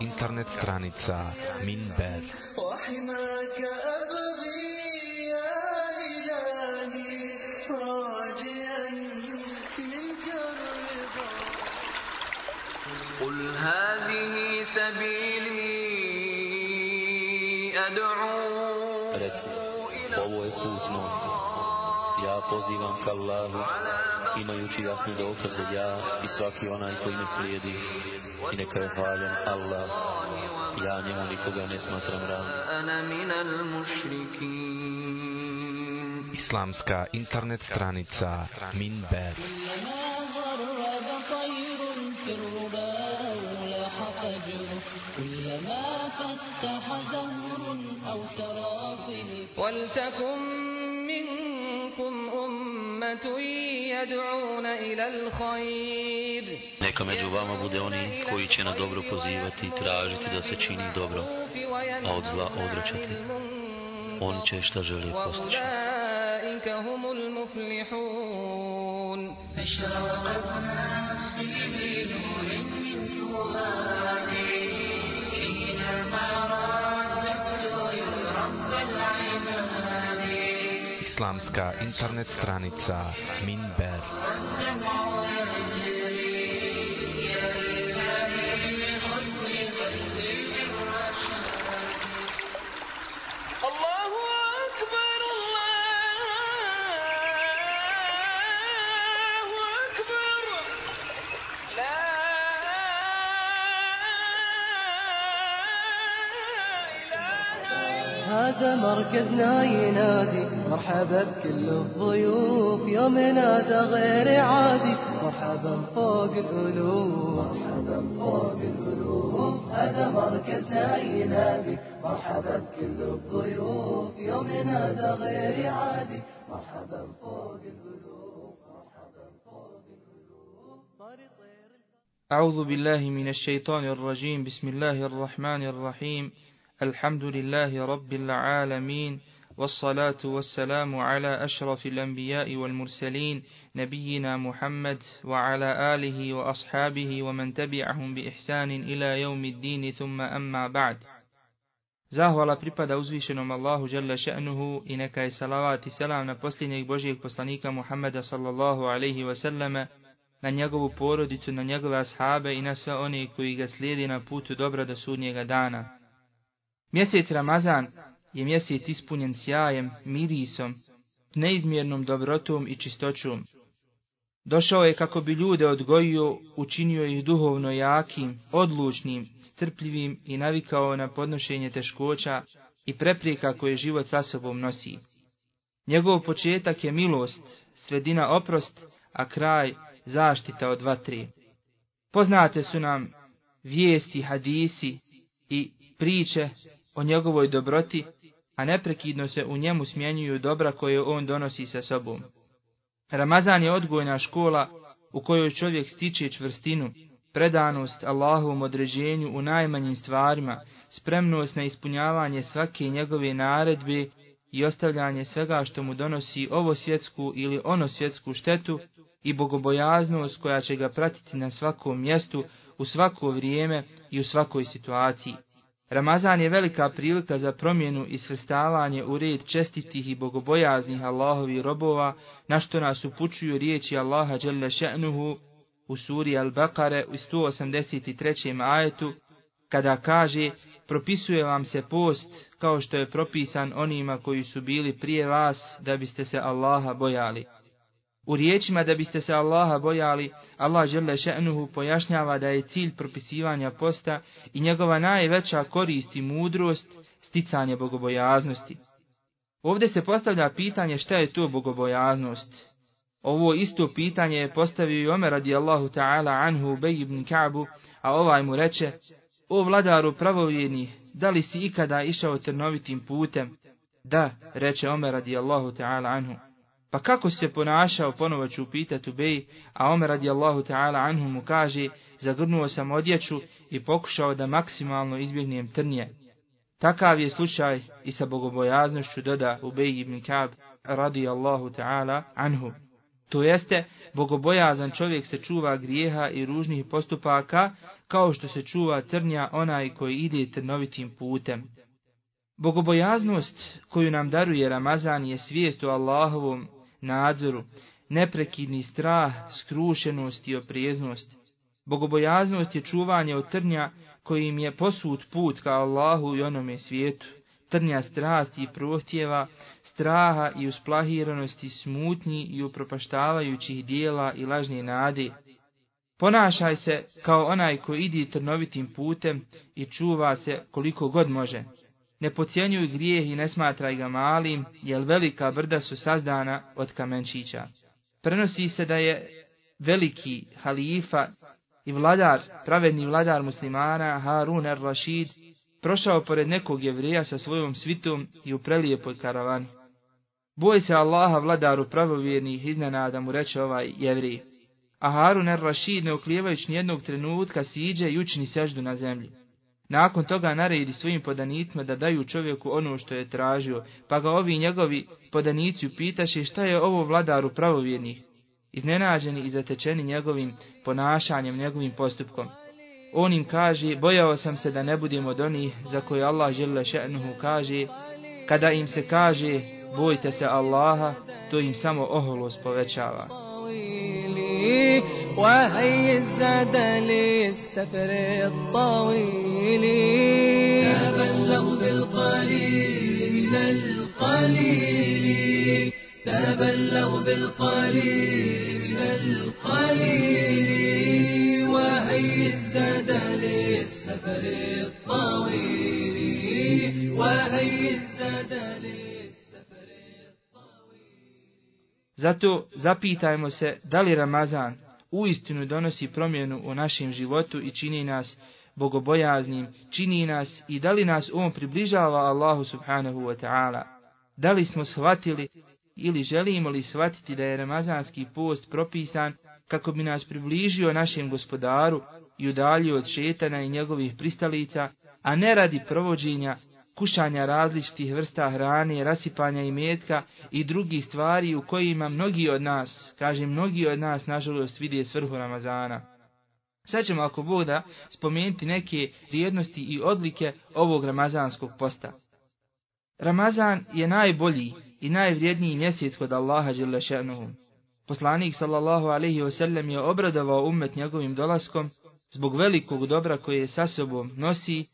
internet stranica Minber. قل هذه سبيلي أدعو ovo je put moj. Ja pozivam ka Allahu, imajući jasne dokaze ja i svaki onaj koji me slijedi. I neka je hvaljen Allah. Ja njemu nikoga ne smatram ravnim. أنا من المشركين Islamska internet stranica Minber. كلما غرد طير في الربا أو لاح فجر كلما فتح زهر أو سرافل ولتكن Neka među vama bude oni koji će na dobro pozivati i tražiti da se čini dobro, a od zla odrećati. Oni će šta želi postići. وأولئك هم المفلحون أشرقت نفسي بنور من فؤادي حينما Islamska internet stranica Minber. هذا مركزنا ينادي مرحبا بكل الضيوف يومنا ده غير عادي. مرحبا فوق الألوف. مرحبا فوق الألوف. هذا مركزنا ينادي مرحبا بكل الضيوف يومنا ده غير عادي. مرحبا فوق مرحبا فوق أعوذ بالله من الشيطان الرجيم. بسم الله الرحمن الرحيم. الحمد لله رب العالمين والصلاة والسلام على أشرف الأنبياء والمرسلين نبينا محمد وعلى آله وأصحابه ومن تبعهم بإحسان إلى يوم الدين ثم أما بعد Zahvala pripada uzvišenom Allahu Đalla še'nuhu i neka je salavat i selam na posljednjeg Božijeg poslanika Muhammeda sallallahu alaihi wasallame, na njegovu porodicu, na njegove ashabe i na sve one koji ga slijedi na putu dobra do sudnjega dana. Mjesec Ramazan je mjesec ispunjen sjajem, mirisom, neizmjernom dobrotom i čistoćom. Došao je kako bi ljude odgojio, učinio ih duhovno jakim, odlučnim, strpljivim i navikao na podnošenje teškoća i preprijeka koje život sa sobom nosi. Njegov početak je milost, sredina oprost, a kraj zaštita od vatre. Poznate su nam vijesti, hadisi i priče o njegovoj dobroti, a neprekidno se u njemu smjenjuju dobra koje on donosi sa sobom. Ramazan je odgojna škola u kojoj čovjek stiče čvrstinu, predanost Allahovom određenju u najmanjim stvarima, spremnost na ispunjavanje svake njegove naredbe i ostavljanje svega što mu donosi ovo svjetsku ili ono svjetsku štetu i bogobojaznost koja će ga pratiti na svakom mjestu, u svako vrijeme i u svakoj situaciji. Ramazan je velika prilika za promjenu i svrstavanje u red čestitih i bogobojaznih Allahovi robova, na što nas upućuju riječi Allaha Đalla še'nuhu u suri Al-Baqare u 183. ajetu, kada kaže, propisuje vam se post kao što je propisan onima koji su bili prije vas da biste se Allaha bojali. U riječima da biste se Allaha bojali, Allah žele še'nuhu pojašnjava da je cilj propisivanja posta i njegova najveća korist i mudrost sticanje bogobojaznosti. Ovdje se postavlja pitanje šta je to bogobojaznost. Ovo isto pitanje je postavio i Omer radijallahu ta'ala anhu Ubej ibn Ka'bu, a ovaj mu reče, o vladaru pravovjernih, da li si ikada išao trnovitim putem? Da, reče Omer radijallahu ta'ala anhu. Pa kako se ponašao, ponovo ću upitati Ubej, a Omer radijallahu ta'ala anhu mu kaže, zagrnuo sam odjeću i pokušao da maksimalno izbjegnem trnje. Takav je slučaj i sa bogobojaznošću doda Ubej ibn Ka'b radijallahu ta'ala anhu. To jeste, bogobojazan čovjek se čuva grijeha i ružnih postupaka, kao što se čuva trnja onaj koji ide trnovitim putem. Bogobojaznost koju nam daruje Ramazan je svijest o Allahovom nadzoru, neprekidni strah, skrušenost i opreznost. Bogobojaznost je čuvanje od trnja kojim je posut put ka Allahu i onome svijetu, trnja strasti i prohtjeva, straha i usplahiranosti smutnji i upropaštavajućih dijela i lažne nade. Ponašaj se kao onaj koji idi trnovitim putem i čuva se koliko god može. Ne pocijenjuj grijeh i ne smatraj ga malim, jer velika brda su sazdana od kamenčića. Prenosi se da je veliki halifa i vladar, pravedni vladar muslimana Harun al-Rashid, prošao pored nekog jevrija sa svojom svitom i u prelijepoj karavani. Boj se Allaha vladaru pravovjernih iznenada mu reče ovaj jevrij. A Harun al-Rashid ne oklijevajući nijednog trenutka siđe i učini seždu na zemlji. Nakon toga naredi svojim podanicima da daju čovjeku ono što je tražio, pa ga ovi njegovi podanici upitaše šta je ovo vladaru pravovjernih, iznenađeni i zatečeni njegovim ponašanjem, njegovim postupkom. On im kaže, bojao sam se da ne budem od onih za koje Allah žele še'nuhu kaže, kada im se kaže, bojte se Allaha, to im samo oholost povećava. وهي الزاد للسفر الطويل. تبلغ بالقليل من القليل. تبلغ بالقليل من القليل. وهي الزاد للسفر الطويل. وهي Zato zapitajmo se da li Ramazan uistinu donosi promjenu u našem životu i čini nas bogobojaznim, čini nas i da li nas on približava Allahu subhanahu wa ta'ala. Da li smo shvatili ili želimo li shvatiti da je ramazanski post propisan kako bi nas približio našem gospodaru i udaljio od šetana i njegovih pristalica, a ne radi provođenja kušanja različitih vrsta hrane, rasipanja i metka i drugih stvari u kojima mnogi od nas, kaže mnogi od nas, nažalost, vide svrhu Ramazana. Sad ćemo, ako Bog da, spomenuti neke vrijednosti i odlike ovog ramazanskog posta. Ramazan je najbolji i najvrijedniji mjesec kod Allaha Đelešenuhu. Poslanik sallallahu alaihi wasallam je obradovao umet njegovim dolaskom zbog velikog dobra koje sa sobom nosi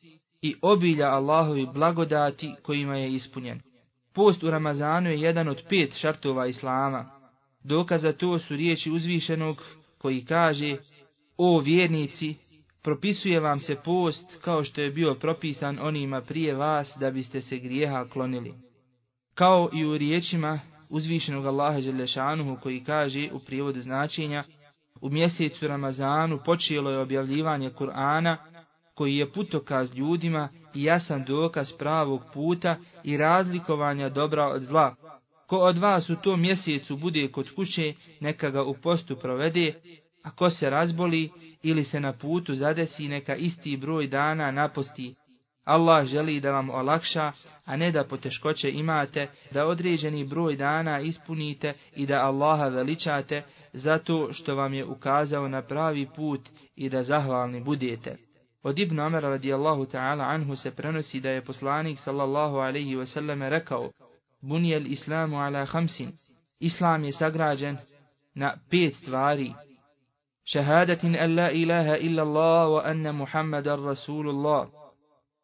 i obilja Allahovi blagodati kojima je ispunjen. Post u Ramazanu je jedan od pet šartova Islama. Dokaz za to su riječi uzvišenog koji kaže O vjernici, propisuje vam se post kao što je bio propisan onima prije vas da biste se grijeha klonili. Kao i u riječima uzvišenog Allaha Đelešanuhu koji kaže u prijevodu značenja U mjesecu Ramazanu počelo je objavljivanje Kur'ana koji je putokaz ljudima i jasan dokaz pravog puta i razlikovanja dobra od zla. Ko od vas u tom mjesecu bude kod kuće, neka ga u postu provede, a ko se razboli ili se na putu zadesi, neka isti broj dana naposti. Allah želi da vam olakša, a ne da poteškoće imate, da određeni broj dana ispunite i da Allaha veličate, zato što vam je ukazao na pravi put i da zahvalni budete. Od Ibn Amara radijallahu ta'ala anhu se prenosi da je poslanik sallallahu alaihi wasallam rekao Bunijel islamu ala hamsin. Islam je sagrađen na pet stvari. Šehadatin an la ilaha illa Allah wa anna Muhammadan Rasulullah.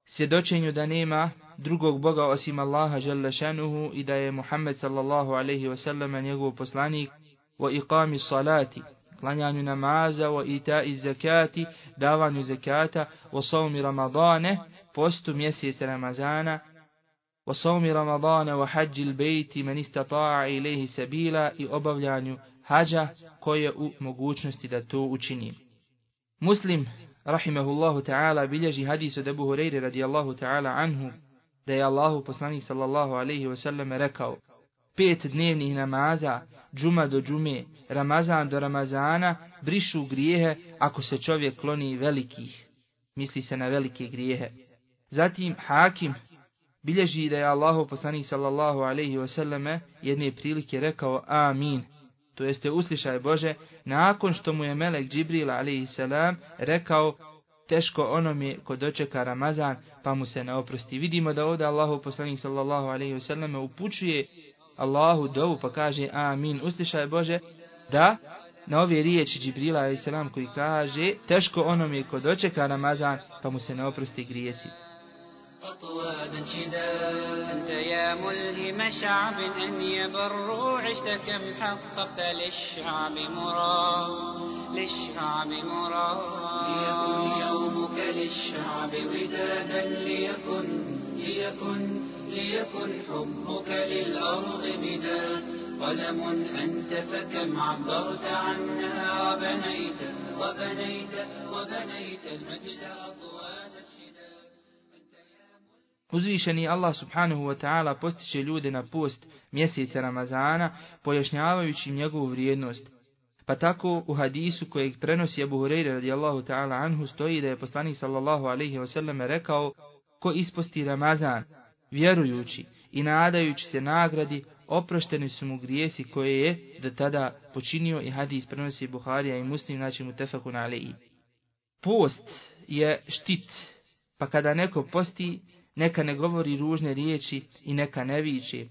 Svjedočenju da nema drugog Boga osim Allaha žele šanuhu i da je Muhammed sallallahu alaihi wasallam njegov poslanik wa iqami salati, klanjanju namaza, o ita i zakati, davanju zakata, o savmi ramadane, postu mjeseca Ramazana, o savmi ramadane, o hađi il-bejti man istata'a ilaihi sabila i obavljanju hađa koje u mogućnosti da to učini. Muslim, rahimehullahu ta'ala, bilježi hadis od Ebu Hureyre radijallahu ta'ala anhu, da je Allahu poslanik sallallahu alaihi wasallam rekao, pet dnevnih namaza, džuma do džume, ramazan do ramazana, brišu grijehe ako se čovjek kloni velikih. Misli se na velike grijehe. Zatim Hakim bilježi da je Allahu poslanik sallallahu alaihi selleme jedne prilike rekao amin. To jeste uslišaj Bože, nakon što mu je Melek Džibril alaihi salam rekao teško onome ko dočeka Ramazan pa mu se ne oprosti. Vidimo da ovdje Allahu poslanik sallallahu alaihi selleme upućuje Allahu dovu pa kaže amin. Uslišaj Bože da na ove riječi Džibrila alaihi salam koji kaže teško onome ko dočeka Ramazan pa mu se ne oprosti grijesi. أطوادا شدا أنت يا ملهم شعب أن يبروا عشت كم حققت للشعب مراد للشعب مراد ليكن يومك للشعب ودادا ليكن ليكن ليكن حبك للأرض مداد قلم أنت فكم عبرت عنها وبنيت وبنيت وبنيت المجد أطوادا شدا Uzvišeni Allah subhanahu wa ta'ala postiče ljude na post mjeseca Ramazana, pojašnjavajući im njegovu vrijednost. Pa tako u hadisu kojeg prenosi Abu Hureyre radijallahu ta'ala anhu stoji da je poslanik sallallahu alaihi wasallam rekao ko isposti Ramazan, vjerujući i nadajući se nagradi, oprošteni su mu grijesi koje je do tada počinio i hadis prenosi Buharija i Muslim, znači mu tefakun alaihi. Post je štit, pa kada neko posti, neka ne govori ružne riječi i neka ne viče.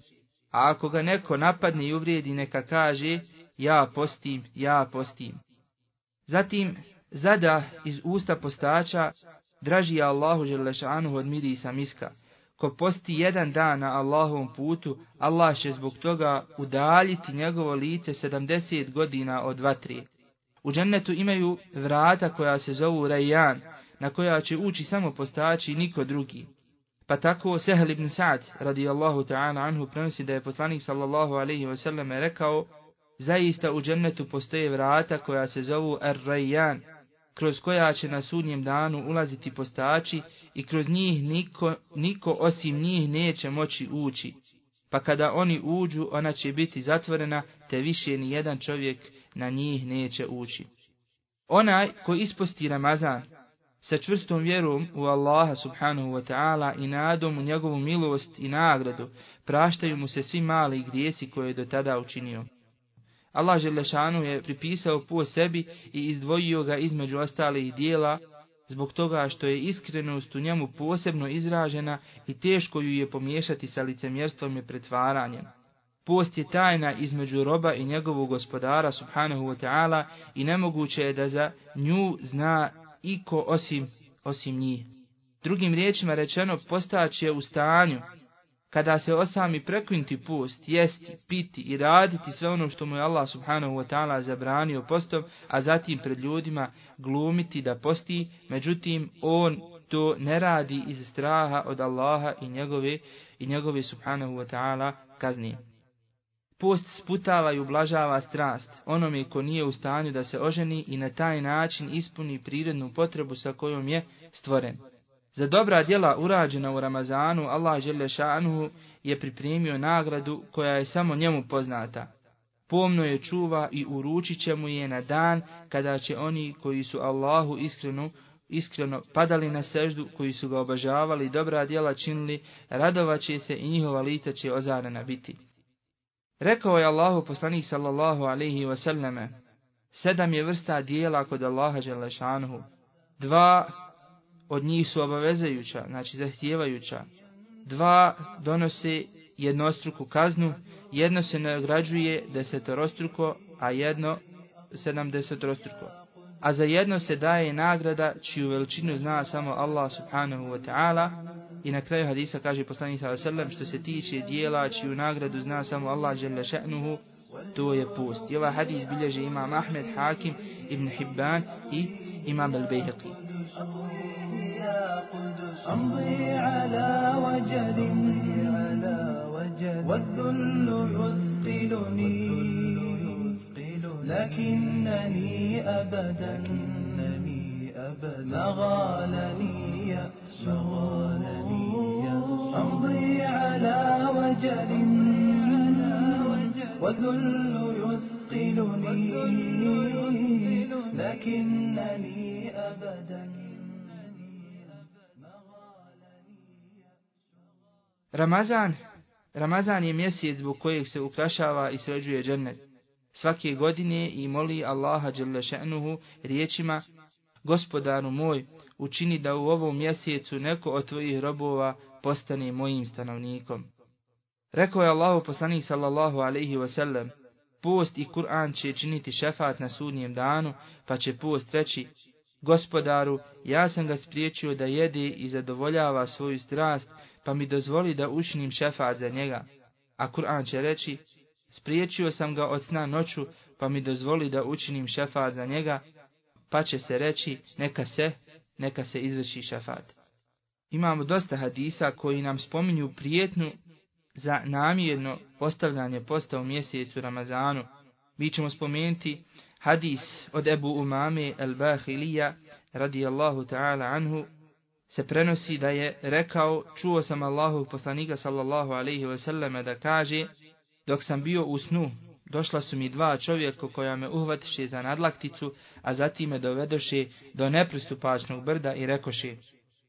A ako ga neko napadne i uvrijedi, neka kaže, ja postim, ja postim. Zatim, zada iz usta postača, draži je Allahu želešanu od mirisa miska. Ko posti jedan dan na Allahovom putu, Allah će zbog toga udaljiti njegovo lice 70 godina od vatri. U džennetu imaju vrata koja se zovu Rajan, na koja će ući samo postači i niko drugi. Pa tako Sehl ibn Sa'd radijallahu ta'ala anhu prenosi da je poslanik sallallahu alaihi wasallam rekao Zaista u džennetu postoje vrata koja se zovu Ar-Rayyan, kroz koja će na sudnjem danu ulaziti postači i kroz njih niko, niko osim njih neće moći ući. Pa kada oni uđu, ona će biti zatvorena, te više ni jedan čovjek na njih neće ući. Onaj ko isposti Ramazan, sa čvrstom vjerom u Allaha subhanahu wa ta'ala i nadom u njegovu milost i nagradu, praštaju mu se svi mali grijesi koje je do tada učinio. Allah Želešanu je pripisao po sebi i izdvojio ga između ostalih dijela, zbog toga što je iskrenost u njemu posebno izražena i teško ju je pomiješati sa licemjerstvom i pretvaranjem. Post je tajna između roba i njegovog gospodara subhanahu wa ta'ala i nemoguće je da za nju zna iko osim, osim njih. Drugim riječima rečeno, postać je u stanju, kada se osami prekvinti post, jesti, piti i raditi sve ono što mu je Allah subhanahu wa ta'ala zabranio postom, a zatim pred ljudima glumiti da posti, međutim on to ne radi iz straha od Allaha i njegove, i njegove subhanahu wa ta'ala kazni. Post sputava i ublažava strast onome ko nije u stanju da se oženi i na taj način ispuni prirodnu potrebu sa kojom je stvoren. Za dobra djela urađena u Ramazanu, Allah Želešanuhu je pripremio nagradu koja je samo njemu poznata. Pomno je čuva i uručit će mu je na dan kada će oni koji su Allahu iskreno, iskreno padali na seždu, koji su ga obažavali i dobra djela činili, radovaće se i njihova lica će ozarena biti. Rekao je Allahu poslanik sallallahu alaihi wasallame, sedam je vrsta dijela kod Allaha Želešanuhu. Dva od njih su obavezajuća, znači zahtijevajuća. Dva donose jednostruku kaznu, jedno se nagrađuje desetorostruko, a jedno sedamdesetrostruko. A za jedno se daje nagrada čiju veličinu zna samo Allah subhanahu wa ta'ala. I na kraju hadisa kaže poslanik sallallahu alejhi ve sellem što se tiče dijela čiju nagradu zna samo Allah dželle šanehu to je post. I ovaj hadis bilježi imam Ahmed, Hakim, Ibn Hibban i imam Al-Bayhaqi. أمضي على وجل والذل يثقلني. لكنني أبدا. ما غالني. أمضي على وجل والذل يثقلني. لكنني أبدا. Ramazan, Ramazan je mjesec zbog kojeg se ukrašava i sređuje džennet. Svake godine i moli Allaha Đelešenuhu riječima Gospodaru moj, učini da u ovom mjesecu neko od tvojih robova postane mojim stanovnikom. Rekao je Allahu poslanik sallallahu alaihi wasallam, post i Kur'an će činiti šefat na sudnjem danu, pa će post reći, Gospodaru, ja sam ga spriječio da jede i zadovoljava svoju strast, pa mi dozvoli da učinim šefaat za njega. A Kur'an će reći, spriječio sam ga od sna noću, pa mi dozvoli da učinim šefaat za njega, pa će se reći, neka se, neka se izvrši šefaat. Imamo dosta hadisa koji nam spominju prijetnu za namjerno postavljanje posta u mjesecu Ramazanu. Mi ćemo spomenuti hadis od Ebu Umame el-Bahilija radijallahu ta'ala anhu se prenosi da je rekao, čuo sam Allahov poslanika sallallahu alaihi wasallam da kaže, dok sam bio u snu, došla su mi dva čovjeka koja me uhvatiše za nadlakticu, a zatim me dovedoše do nepristupačnog brda i rekoše,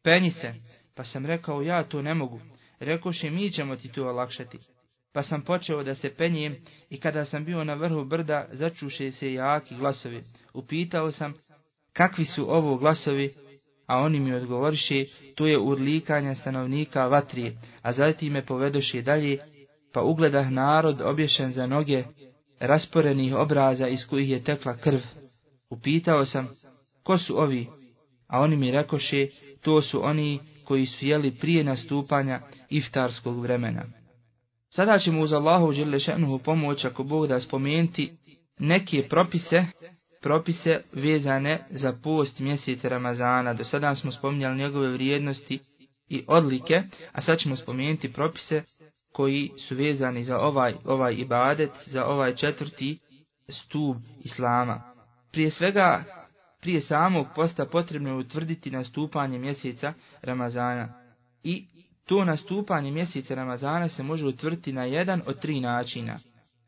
penji se, pa sam rekao, ja to ne mogu, rekoše, mi ćemo ti to olakšati. Pa sam počeo da se penjem i kada sam bio na vrhu brda, začuše se jaki glasovi. Upitao sam, kakvi su ovo glasovi, a oni mi odgovoriše, to je urlikanje stanovnika vatri, a zatim me povedoše dalje, pa ugledah narod obješen za noge, rasporenih obraza iz kojih je tekla krv. Upitao sam, ko su ovi? A oni mi rekoše, to su oni koji su jeli prije nastupanja iftarskog vremena. Sada ćemo uz Allahu želešenuhu pomoć ako Bog da spomenuti neke propise propise vezane za post mjeseca Ramazana. Do sada smo spominjali njegove vrijednosti i odlike, a sad ćemo spomenuti propise koji su vezani za ovaj, ovaj ibadet, za ovaj četvrti stub Islama. Prije svega, prije samog posta potrebno je utvrditi nastupanje mjeseca Ramazana. I to nastupanje mjeseca Ramazana se može utvrditi na jedan od tri načina.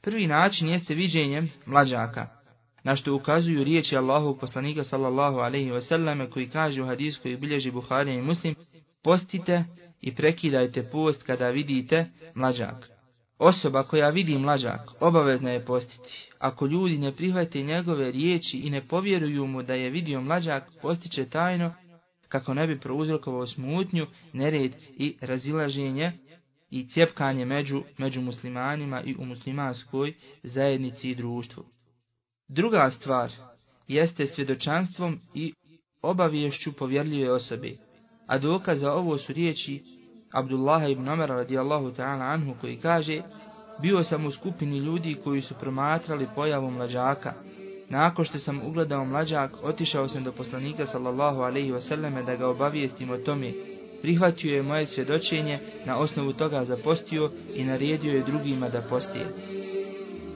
Prvi način jeste viđenjem mlađaka na što ukazuju riječi Allahu poslanika sallallahu alaihi wasallam koji kaže u hadisku i bilježi Buharija i Muslim, postite i prekidajte post kada vidite mlađak. Osoba koja vidi mlađak obavezna je postiti. Ako ljudi ne prihvate njegove riječi i ne povjeruju mu da je vidio mlađak, postiće tajno kako ne bi prouzrokovao smutnju, nered i razilaženje i cjepkanje među, među muslimanima i u muslimanskoj zajednici i društvu. Druga stvar jeste svjedočanstvom i obaviješću povjerljive osobe, a dokaz za ovo su riječi Abdullaha ibn Omara radijallahu ta'ala anhu koji kaže Bio sam u skupini ljudi koji su promatrali pojavu mlađaka. Nakon što sam ugledao mlađak, otišao sam do poslanika sallallahu alaihi wasallame da ga obavijestim o tome. Prihvatio je moje svjedočenje, na osnovu toga zapostio i naredio je drugima da postije.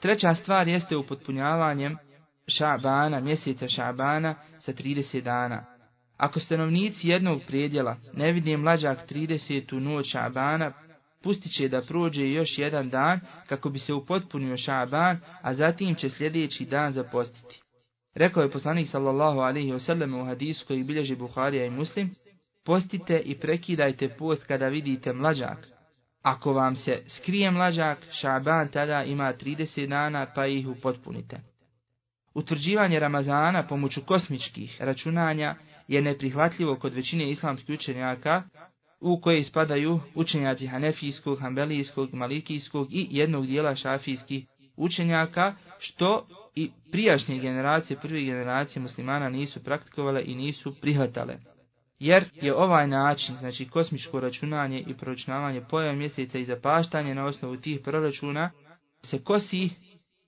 Treća stvar jeste upotpunjavanjem šabana, mjeseca šabana sa 30 dana. Ako stanovnici jednog predjela ne vidi mlađak 30. noć šabana, pustit će da prođe još jedan dan kako bi se upotpunio šaban, a zatim će sljedeći dan zapostiti. Rekao je poslanik sallallahu alaihi wasallam u hadisu koji bilježi Buharija i Muslim, postite i prekidajte post kada vidite mlađak. Ako vam se skrije mlađak, Šaban tada ima 30 dana pa ih upotpunite. Utvrđivanje Ramazana pomoću kosmičkih računanja je neprihvatljivo kod većine islamskih učenjaka, u koje spadaju učenjaci Hanefijskog, Hanbelijskog, Malikijskog i jednog dijela šafijskih učenjaka, što i prijašnje generacije, prve generacije muslimana nisu praktikovale i nisu prihvatale. Jer je ovaj način, znači kosmičko računanje i proračunavanje pojava mjeseca i zapaštanje na osnovu tih proračuna, se kosi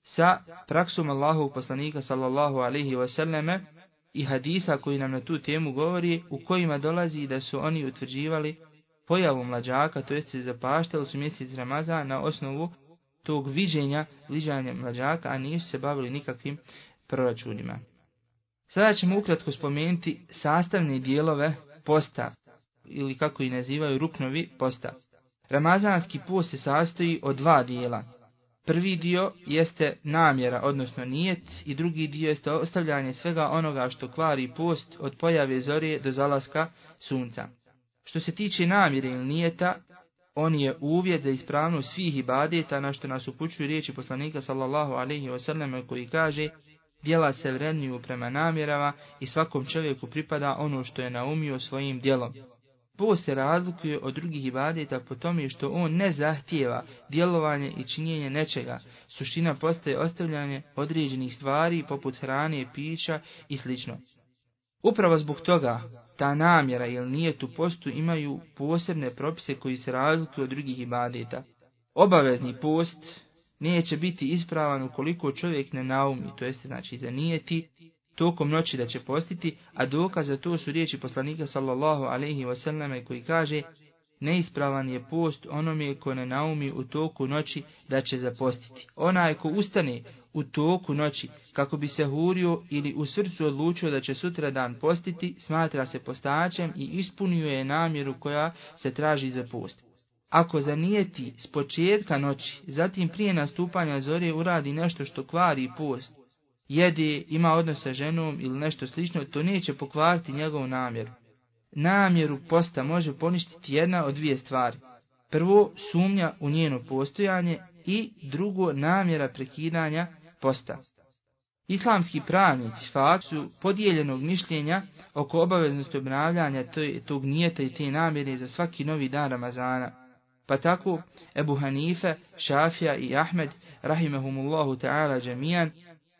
sa praksom Allahovog poslanika sallallahu alaihi wasallame i hadisa koji nam na tu temu govori, u kojima dolazi da su oni utvrđivali pojavu mlađaka, to jest zapaštali su mjesec Ramazana na osnovu tog viđenja, liđanja mlađaka, a nisu se bavili nikakvim proračunima. Sada ćemo ukratko spomenuti sastavne dijelove posta, ili kako i nazivaju ruknovi posta. Ramazanski post se sastoji od dva dijela. Prvi dio jeste namjera, odnosno nijet, i drugi dio jeste ostavljanje svega onoga što kvari post od pojave zore do zalaska sunca. Što se tiče namjere ili nijeta, on je uvjet za ispravnost svih ibadeta na što nas upućuju riječi poslanika sallallahu alaihi wasallam koji kaže Dijela se vredniju prema namjerama i svakom čovjeku pripada ono što je naumio svojim dijelom. Post se razlikuje od drugih ibadeta po tome što on ne zahtijeva djelovanje i činjenje nečega. Suština postaje ostavljanje određenih stvari poput hrane, pića i sl. Upravo zbog toga ta namjera ili nije tu postu imaju posebne propise koji se razlikuju od drugih ibadeta. Obavezni post neće biti ispravan ukoliko čovjek ne naumi, to jeste znači zanijeti tokom noći da će postiti, a dokaz za to su riječi poslanika sallallahu alaihi wasallam koji kaže neispravan je post onome ko ne naumi u toku noći da će zapostiti. Onaj ko ustane u toku noći kako bi se hurio ili u srcu odlučio da će sutra dan postiti, smatra se postačem i ispunio je namjeru koja se traži za post. Ako zanijeti s početka noći, zatim prije nastupanja zore uradi nešto što kvari post, jede, ima odnos sa ženom ili nešto slično, to neće pokvariti njegovu namjeru. Namjeru posta može poništiti jedna od dvije stvari. Prvo, sumnja u njeno postojanje i drugo, namjera prekidanja posta. Islamski pravnici fakt su podijeljenog mišljenja oko obaveznosti obnavljanja tog nijeta i te namjere za svaki novi dan Ramazana. Pa tako Ebu Hanife, Šafija i Ahmed, rahimehumullahu ta'ala džemijan,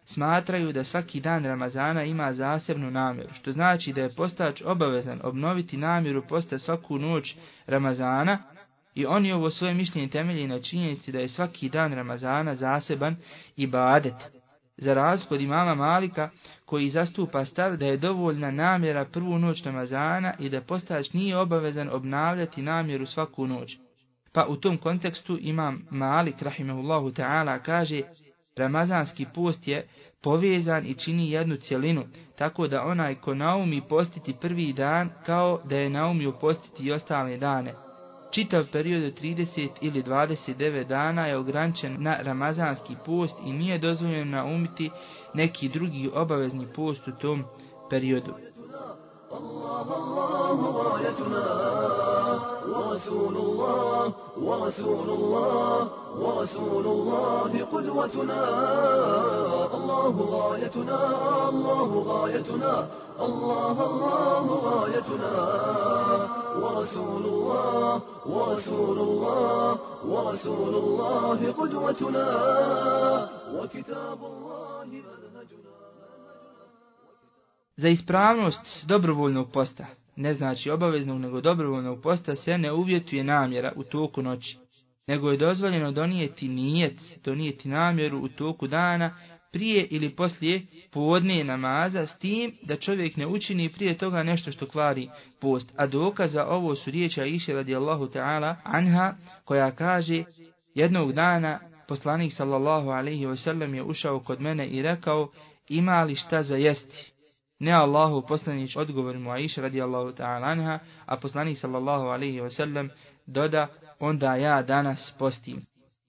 smatraju da svaki dan Ramazana ima zasebnu namjeru, što znači da je postač obavezan obnoviti namjeru posta svaku noć Ramazana i oni ovo svoje mišljenje temelji na činjenici da je svaki dan Ramazana zaseban ibadet. Za razliku od imama Malika koji zastupa stav da je dovoljna namjera prvu noć Ramazana i da postač nije obavezan obnavljati namjeru svaku noć. Pa u tom kontekstu imam Malik rahimahullahu ta'ala kaže Ramazanski post je povezan i čini jednu cjelinu, tako da onaj ko naumi postiti prvi dan kao da je naumio postiti i ostale dane. Čitav period od 30 ili 29 dana je ograničen na ramazanski post i nije dozvoljeno naumiti neki drugi obavezni post u tom periodu. Allah, Allah, ورسول الله ورسول الله ورسول الله قدوتنا. الله غايتنا الله غايتنا الله الله غايتنا. ورسول الله ورسول الله ورسول الله قدوتنا. وكتاب الله منهجنا Za ispravnost dobrovoljnog posta ne znači obaveznog nego dobrovoljnog posta se ne uvjetuje namjera u toku noći, nego je dozvoljeno donijeti nijet, donijeti namjeru u toku dana prije ili poslije podne namaza s tim da čovjek ne učini prije toga nešto što kvari post. A dokaza ovo su riječi Aisha radijallahu ta'ala anha koja kaže jednog dana poslanik sallallahu alaihi wasallam je ušao kod mene i rekao ima li šta za jesti? Ne Allahu poslanić odgovor mu Aisha radijallahu ta'ala anha, a poslanik sallallahu alaihi wa sallam doda, onda ja danas postim.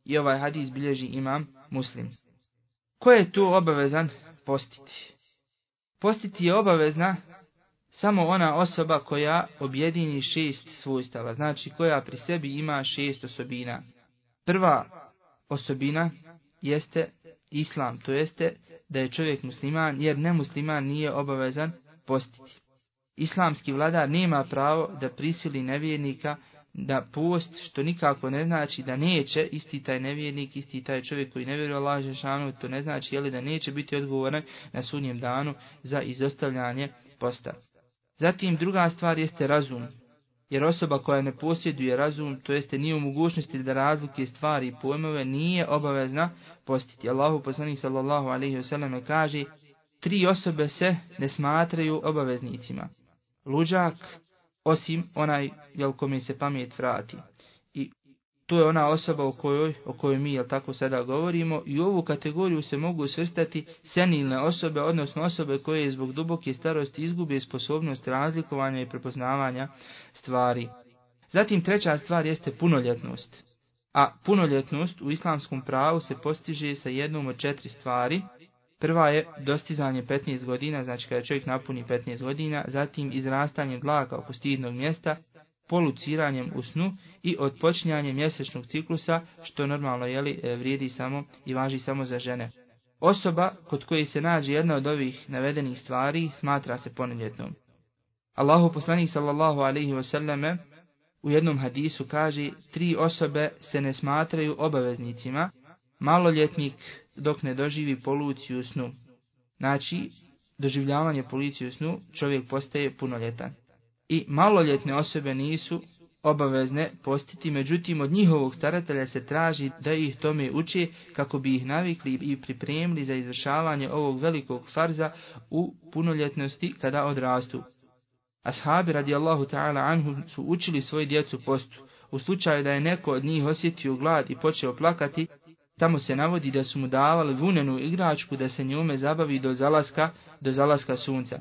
I ovaj hadis bilježi imam muslim. Ko je tu obavezan postiti? Postiti je obavezna samo ona osoba koja objedini šest svojstava, znači koja pri sebi ima šest osobina. Prva osobina jeste islam, to jeste da je čovjek musliman, jer nemusliman nije obavezan postiti. Islamski vladar nema pravo da prisili nevjernika da post, što nikako ne znači da neće isti taj nevjernik, isti taj čovjek koji ne vjeruje Allah Žešanu, to ne znači jeli, da neće biti odgovoran na sunnjem danu za izostavljanje posta. Zatim druga stvar jeste razum, jer osoba koja ne posjeduje razum, to jeste nije u mogućnosti da razlike stvari i pojmove, nije obavezna postiti. Allahu poslanik sallallahu alaihi wasallam kaže, tri osobe se ne smatraju obaveznicima. Luđak, osim onaj jel kome se pamet vrati. To je ona osoba o kojoj, o kojoj mi jel tako sada govorimo i u ovu kategoriju se mogu svrstati senilne osobe, odnosno osobe koje zbog duboke starosti izgube sposobnost razlikovanja i prepoznavanja stvari. Zatim treća stvar jeste punoljetnost. A punoljetnost u islamskom pravu se postiže sa jednom od četiri stvari. Prva je dostizanje 15 godina, znači kada čovjek napuni 15 godina, zatim izrastanje dlaka oko stidnog mjesta, poluciranjem u snu i odpočinjanjem mjesečnog ciklusa, što normalno jeli, e, vrijedi samo i važi samo za žene. Osoba kod koje se nađe jedna od ovih navedenih stvari smatra se poneljetnom. Allahu poslanik sallallahu alaihi wasallame u jednom hadisu kaže tri osobe se ne smatraju obaveznicima, maloljetnik dok ne doživi poluciju snu. Znači, doživljavanje policiju snu, čovjek postaje punoljetan i maloljetne osobe nisu obavezne postiti, međutim od njihovog staratelja se traži da ih tome uče kako bi ih navikli i pripremili za izvršavanje ovog velikog farza u punoljetnosti kada odrastu. Ashabi radijallahu ta'ala anhum su učili svoje djecu postu. U slučaju da je neko od njih osjetio glad i počeo plakati, tamo se navodi da su mu davali vunenu igračku da se njome zabavi do zalaska, do zalaska sunca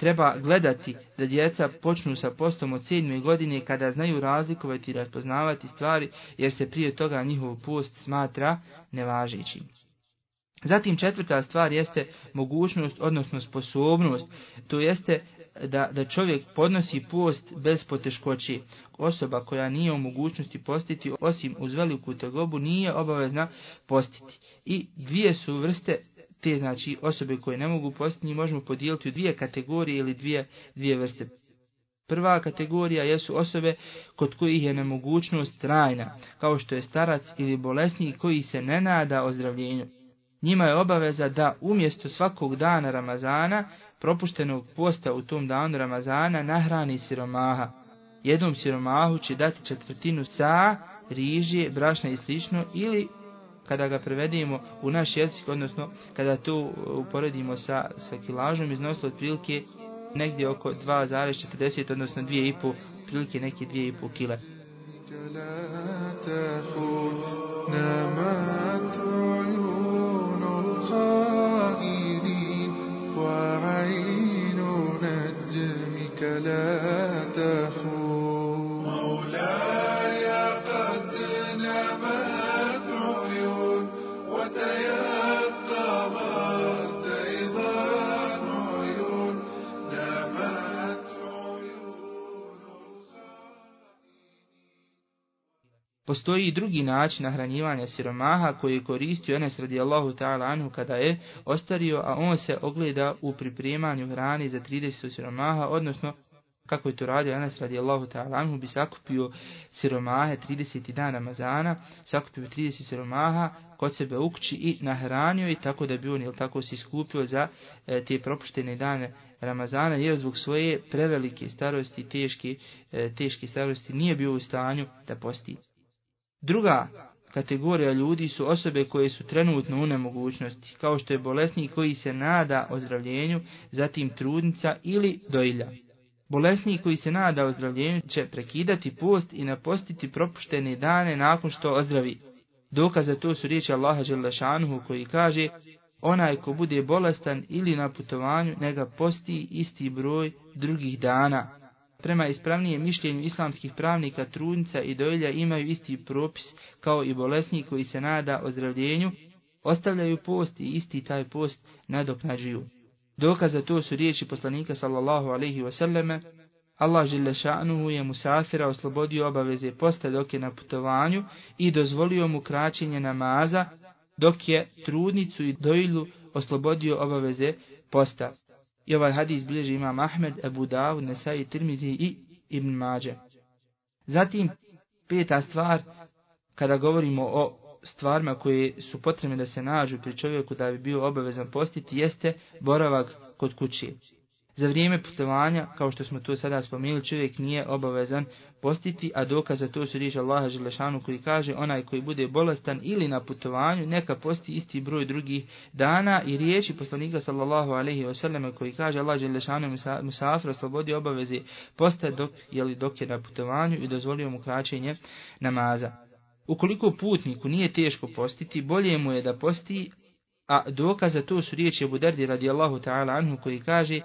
treba gledati da djeca počnu sa postom od sedme godine kada znaju razlikovati i razpoznavati stvari jer se prije toga njihov post smatra nevažećim. Zatim četvrta stvar jeste mogućnost, odnosno sposobnost, to jeste da, da čovjek podnosi post bez poteškoći. Osoba koja nije u mogućnosti postiti, osim uz veliku tegobu, nije obavezna postiti. I dvije su vrste te znači osobe koje ne mogu postiti, njih možemo podijeliti u dvije kategorije ili dvije, dvije vrste. Prva kategorija jesu osobe kod kojih je nemogućnost trajna, kao što je starac ili bolesnik koji se ne nada ozdravljenju. Njima je obaveza da umjesto svakog dana Ramazana, propuštenog posta u tom danu Ramazana, nahrani siromaha. Jednom siromahu će dati četvrtinu sa, riže, brašna i slično, ili kada ga prevedemo u naš jezik, odnosno kada to e, uporedimo sa, sa kilažom, iznosilo otprilike negdje oko 2,40, odnosno 2,5, otprilike neke 2,5 kile. Postoji i drugi način nahranjivanja siromaha koji je koristio Enes radijallahu ta'ala anhu kada je ostario, a on se ogleda u pripremanju hrani za 30 siromaha, odnosno kako je to radio Anas radijallahu ta'ala anhu, bi sakupio siromahe 30. dana Ramazana, sakupio 30 siromaha kod sebe u kući i nahranio i tako da bi on ili tako se iskupio za e, te propuštene dane Ramazana, jer zbog svoje prevelike starosti, teške, e, teške starosti, nije bio u stanju da posti. Druga kategorija ljudi su osobe koje su trenutno u nemogućnosti, kao što je bolesnik koji se nada ozdravljenju, zatim trudnica ili dojilja. Bolesnik koji se nada ozdravljenju će prekidati post i napostiti propuštene dane nakon što ozdravi. Dokaz za to su riječi Allaha Đelešanuhu koji kaže onaj ko bude bolestan ili na putovanju nega posti isti broj drugih dana. Prema ispravnijem mišljenju islamskih pravnika trudnica i dojlja imaju isti propis kao i bolesnik koji se nada ozdravljenju, ostavljaju post i isti taj post nadoknađuju. Dokaz za to su riječi poslanika sallallahu alaihi wasallame, Allah Želešanuhu je musafira oslobodio obaveze posta dok je na putovanju i dozvolio mu kraćenje namaza, dok je trudnicu i dojlu oslobodio obaveze posta. I ovaj hadis bilježi imam Ahmed, Abu Dawud, Nesai, Tirmizi i Ibn Mađe. Zatim, peta stvar, kada govorimo o stvarima koje su potrebne da se nađu pri čovjeku da bi bio obavezan postiti, jeste boravak kod kuće. Za vrijeme putovanja, kao što smo to sada spomenuli, čovjek nije obavezan postiti, a dokaz za to su riječ Allaha Želešanu koji kaže onaj koji bude bolestan ili na putovanju, neka posti isti broj drugih dana i riječi poslanika sallallahu alaihi wasallam koji kaže Allah Želešanu musafra slobodi obaveze posta dok, jeli, dok je na putovanju i dozvolio mu kraćenje namaza. Ukoliko putniku nije teško postiti, bolje mu je da posti, a dokaz za to su riječi Abu Dardi radijallahu ta'ala anhu koji kaže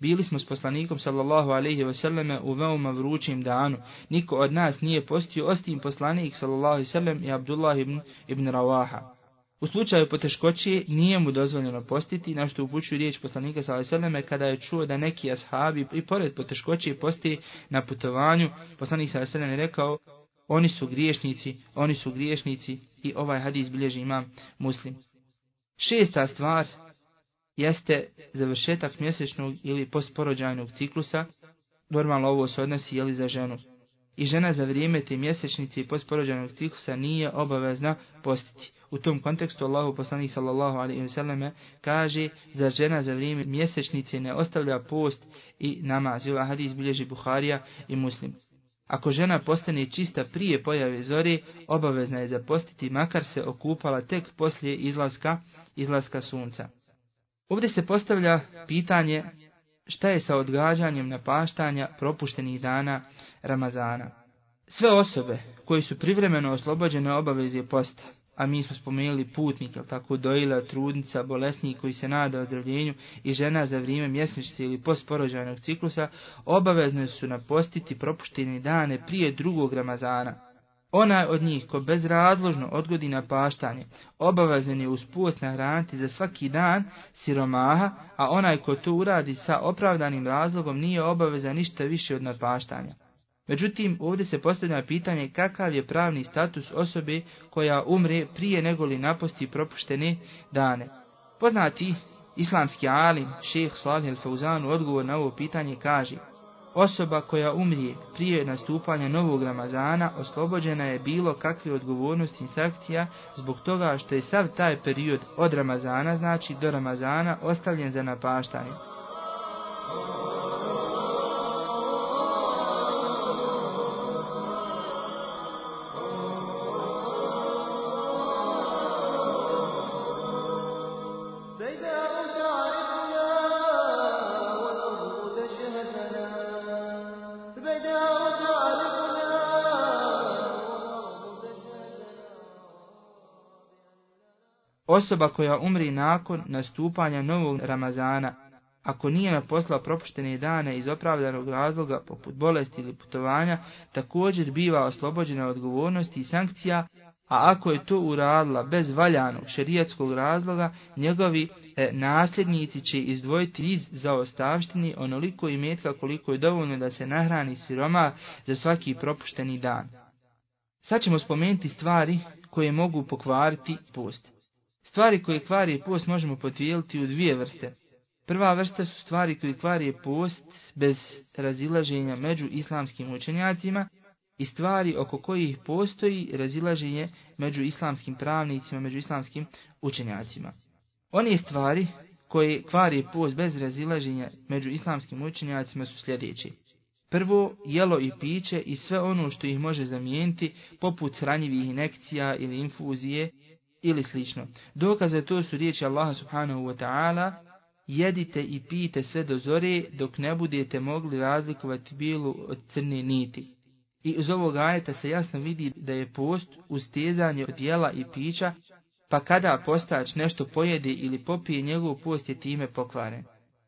Bili smo s poslanikom sallallahu alejhi ve selleme u veoma vrućim danu. Niko od nas nije postio osim poslanik sallallahu alejhi ve sellem i Abdullah ibn ibn Rawaha. U slučaju poteškoće nije mu dozvoljeno postiti, na što upućuje riječ poslanika sallallahu alejhi ve selleme kada je čuo da neki ashabi i pored poteškoće posti na putovanju, poslanik sallallahu alejhi ve sellem rekao: "Oni su griješnici, oni su griješnici" i ovaj hadis bilježi imam Muslim. Šesta stvar jeste završetak mjesečnog ili postporođajnog ciklusa, normalno ovo se odnosi jeli za ženu. I žena za vrijeme te mjesečnice i postporođajnog ciklusa nije obavezna postiti. U tom kontekstu Allahu poslanik sallallahu alaihi wa sallam kaže za žena za vrijeme mjesečnice ne ostavlja post i namaz. Ova hadis bilježi Buharija i Muslim. Ako žena postane čista prije pojave zore, obavezna je zapostiti makar se okupala tek poslije izlaska, izlaska sunca. Ovdje se postavlja pitanje šta je sa odgađanjem napaštanja propuštenih dana Ramazana. Sve osobe koji su privremeno oslobođene obaveze posta, a mi smo spomenuli putnik, jel tako, dojila, trudnica, bolesnik koji se nada ozdravljenju i žena za vrijeme mjesečnice ili postporođajnog ciklusa, obavezne su napostiti propuštene dane prije drugog Ramazana. Onaj od njih ko bezrazložno odgodi na paštanje, obavezan je uz post nahraniti za svaki dan siromaha, a onaj ko to uradi sa opravdanim razlogom nije obavezan ništa više od napaštanja. Međutim, ovdje se postavlja pitanje kakav je pravni status osobe koja umre prije nego li naposti propuštene dane. Poznati islamski alim, šeheh Salih al-Fauzan, odgovor na ovo pitanje kaže Osoba koja umrije prije nastupanja novog Ramazana oslobođena je bilo kakve odgovornosti i sankcija zbog toga što je sav taj period od Ramazana, znači do Ramazana, ostavljen za napaštanje. Osoba koja umri nakon nastupanja novog Ramazana, ako nije na posla propuštene dane iz opravdanog razloga poput bolesti ili putovanja, također biva oslobođena odgovornosti i sankcija, a ako je to uradila bez valjanog šerijatskog razloga, njegovi e, nasljednici će izdvojiti iz zaostavštini onoliko imetka koliko je dovoljno da se nahrani siroma za svaki propušteni dan. Sad ćemo spomenuti stvari koje mogu pokvariti post. Stvari koje kvari post možemo podijeliti u dvije vrste. Prva vrsta su stvari koje kvari post bez razilaženja među islamskim učenjacima i stvari oko kojih postoji razilaženje među islamskim pravnicima, među islamskim učenjacima. One stvari koje kvari post bez razilaženja među islamskim učenjacima su sljedeći. Prvo, jelo i piće i sve ono što ih može zamijeniti, poput hranjivih inekcija ili infuzije, ili slično. Dokaze to su riječi Allaha subhanahu wa ta'ala, jedite i pijte sve do zore dok ne budete mogli razlikovati bilu od crne niti. I iz ovog ajeta se jasno vidi da je post ustezanje od jela i pića, pa kada postač nešto pojede ili popije, njegov post je time pokvaren.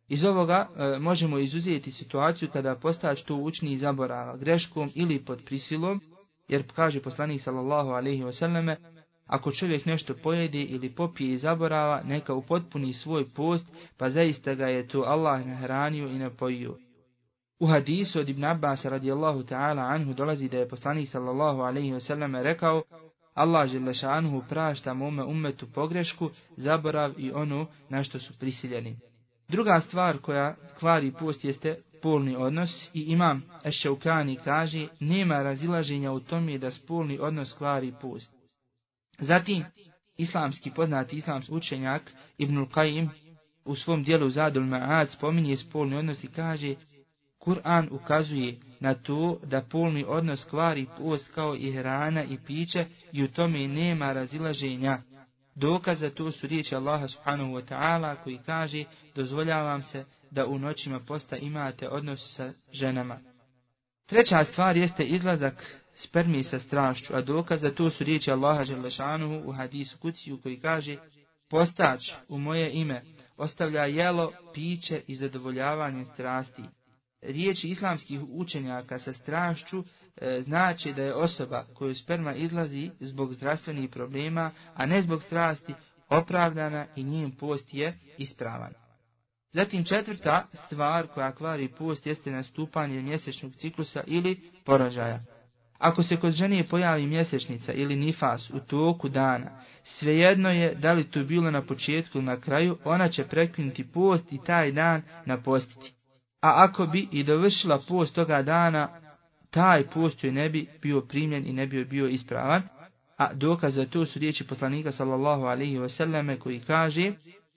Iz ovoga e, možemo izuzeti situaciju kada postač to učini zaborava greškom ili pod prisilom, jer kaže poslanik sallallahu alaihi wasallame, Ako čovjek nešto pojede ili popije i zaborava, neka upotpuni svoj post, pa zaista ga je to Allah nahranio i napojio. U hadisu od Ibn Abbas radijallahu ta'ala anhu dolazi da je poslanik sallallahu alaihi wasallam rekao Allah želešanuhu prašta mome umetu pogrešku, zaborav i ono na što su prisiljeni. Druga stvar koja kvari post jeste spolni odnos i imam Ešaukani kaže nema razilaženja u tome da spolni odnos kvari post. Zatim, islamski poznati islamski učenjak Ibnul Qaim u svom dijelu Zadul Ma'ad spominje spolni odnos i kaže Kur'an ukazuje na to da polni odnos kvari post kao i hrana i piće i u tome nema razilaženja. Dokaz za to su riječi Allaha subhanahu wa ta'ala koji kaže dozvoljavam se da u noćima posta imate odnos sa ženama. Treća stvar jeste izlazak spermi sa strašću, a dokaz za to su riječi Allaha želešanuhu u hadisu kuciju koji kaže Postač u moje ime ostavlja jelo, piće i zadovoljavanje strasti riječi islamskih učenjaka sa strašću e, znači da je osoba koju sperma izlazi zbog zdravstvenih problema, a ne zbog strasti, opravdana i njen post je ispravan. Zatim četvrta stvar koja kvari post jeste nastupanje mjesečnog ciklusa ili poražaja. Ako se kod žene pojavi mjesečnica ili nifas u toku dana, svejedno je da li to bilo na početku ili na kraju, ona će prekinuti post i taj dan napostiti a ako bi i dovršila post toga dana, taj post joj ne bi bio primljen i ne bi bio ispravan, a dokaz za to su riječi poslanika sallallahu alaihi wasallame koji kaže,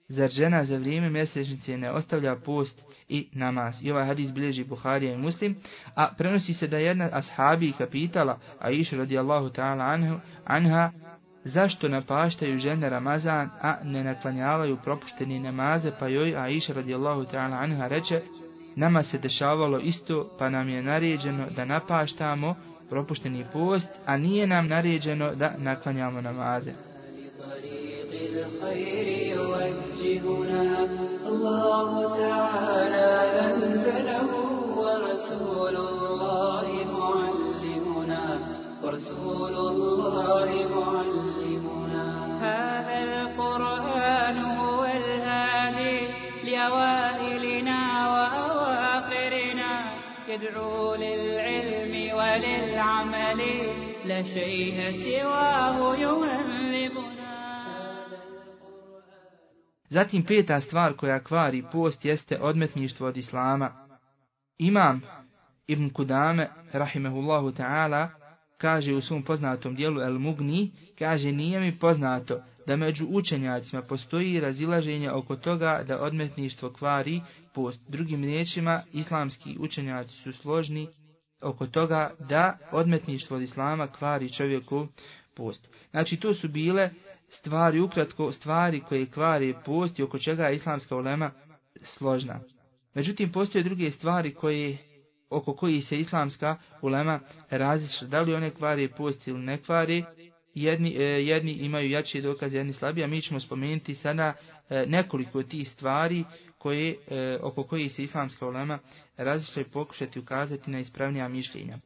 zar žena za vrijeme mjesečnice ne ostavlja post i namaz. I ovaj hadis bilježi Buharija i Muslim, a prenosi se da jedna ashabika pitala, a iš radijallahu ta'ala anhu, anha, zašto napaštaju žene Ramazan, a ne naklanjavaju propušteni namaze, pa joj Aisha radijallahu ta'ala anha reče, nama se dešavalo isto, pa nam je naređeno da napaštamo propušteni post, a nije nam naređeno da naklanjamo namaze. ورسول الله معلمنا. هذا القرآن هو الهادي لأوائلنا وأواخرنا. يدعو للعلم وللعمل. لا شيء سواه يهذبنا Zatim peta stvar koja kvari post jeste odmetništvo od Islama. Imam Ibn Kudame, rahimehullahu ta'ala, kaže u svom poznatom dijelu El Mugni, kaže nije mi poznato da među učenjacima postoji razilaženje oko toga da odmetništvo kvari post. Drugim riječima, islamski učenjaci su složni oko toga da odmetništvo od islama kvari čovjeku post. Znači, to su bile stvari, ukratko, stvari koje kvari post i oko čega je islamska ulema složna. Međutim, postoje druge stvari koje oko koji se islamska ulema različita. Da li one kvari post ili ne kvari, jedni, e, jedni imaju jače dokaze, jedni slabije, a mi ćemo spomenuti sada e, nekoliko tih stvari koje, e, oko koji se islamska ulema različita i pokušati ukazati na ispravnija mišljenja.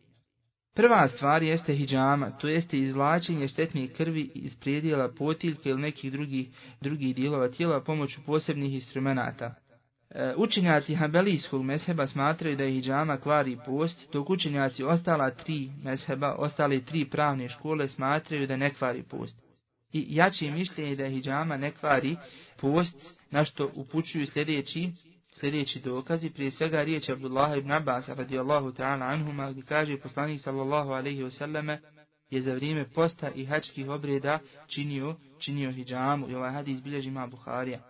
Prva stvar jeste hijjama, to jeste izvlačenje štetne krvi iz prijedjela potiljke ili nekih drugih, drugih dijelova tijela pomoću posebnih instrumenta. E, učenjaci Hanbelijskog mesheba smatraju da je hijjama kvari post, dok učenjaci ostala tri mesheba, ostale tri pravne škole smatraju da ne kvari post. I jače mišljenje da je hijjama ne kvari post, na što upućuju sljedeći, sljedeći dokazi, prije svega riječ Abdullah ibn Abbas radijallahu ta'ala anhuma, gdje kaže poslanik sallallahu alaihi wasallame, je za vrijeme posta i hačkih obreda činio, činio hijjamu, i ovaj hadis bilježi ima Bukharija.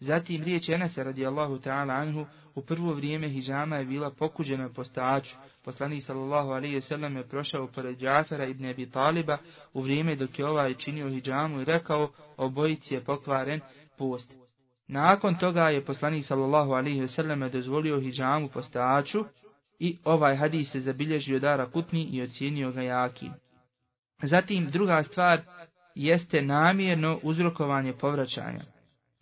Zatim riječ Enesa radijallahu ta'ala anhu u prvo vrijeme hijama je bila pokuđena postaču. Poslanik sallallahu alaihi sallam je prošao pored Džafera ibn Abi Taliba u vrijeme dok je ovaj činio hijamu i rekao obojici je pokvaren post. Nakon toga je poslanik sallallahu alaihi sallam dozvolio hijjamu postaču i ovaj hadis se zabilježio dara kutni i ocijenio ga jakim. Zatim druga stvar jeste namjerno uzrokovanje povraćanja.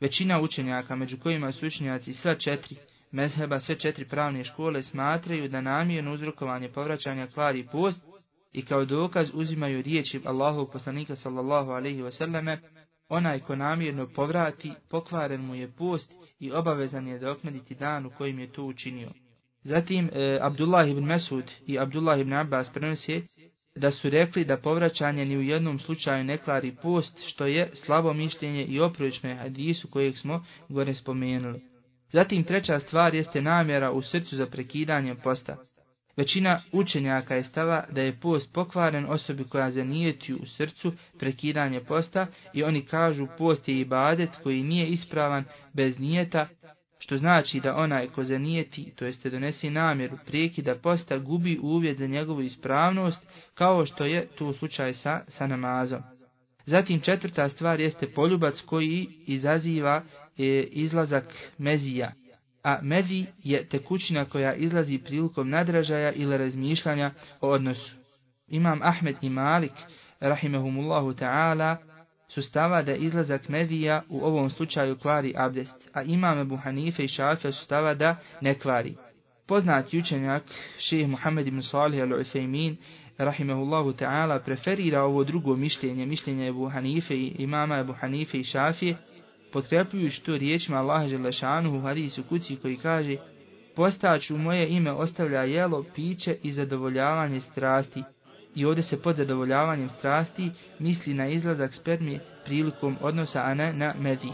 Većina učenjaka, među kojima su učenjaci sva četiri, mezheba sve četiri pravne škole, smatraju da namjerno uzrokovanje povraćanja kvari post i kao dokaz uzimaju riječi Allahovog poslanika sallallahu alaihi wasallame, onaj ko namjerno povrati, pokvaren mu je post i obavezan je da oknaditi dan u kojim je to učinio. Zatim, e, Abdullah ibn Mesud i Abdullah ibn Abbas prenosi da su rekli da povraćanje ni u jednom slučaju ne kvari post, što je slabo mišljenje i opročno je hadisu kojeg smo gore spomenuli. Zatim treća stvar jeste namjera u srcu za prekidanje posta. Većina učenjaka je stava da je post pokvaren osobi koja zanijeti u srcu prekidanje posta i oni kažu post je ibadet koji nije ispravan bez nijeta, što znači da onaj ko zanijeti, to jeste donesi namjeru prekida posta, gubi uvjet za njegovu ispravnost, kao što je tu slučaj sa, sa namazom. Zatim četvrta stvar jeste poljubac koji izaziva e, izlazak mezija, a mezi je tekućina koja izlazi prilikom nadražaja ili razmišljanja o odnosu. Imam Ahmed i Malik, rahimehumullahu ta'ala, su stava da izlazak medija u ovom slučaju kvari abdest, a imam Ebu Hanife i Šafija su stava da ne kvari. Poznati učenjak, šeheh Muhammed ibn Salih al-Uthaymin, rahimehullahu ta'ala, preferira ovo drugo mišljenje, mišljenje Ebu Hanife i imama Ebu Hanife i Šafije, potkrepljujući to riječima Allaha Želešanuhu u hadisu kući koji kaže Postač u moje ime ostavlja jelo, piće i zadovoljavanje strasti, i ovdje se pod zadovoljavanjem strasti misli na izlazak spermije prilikom odnosa, a ne na mediji.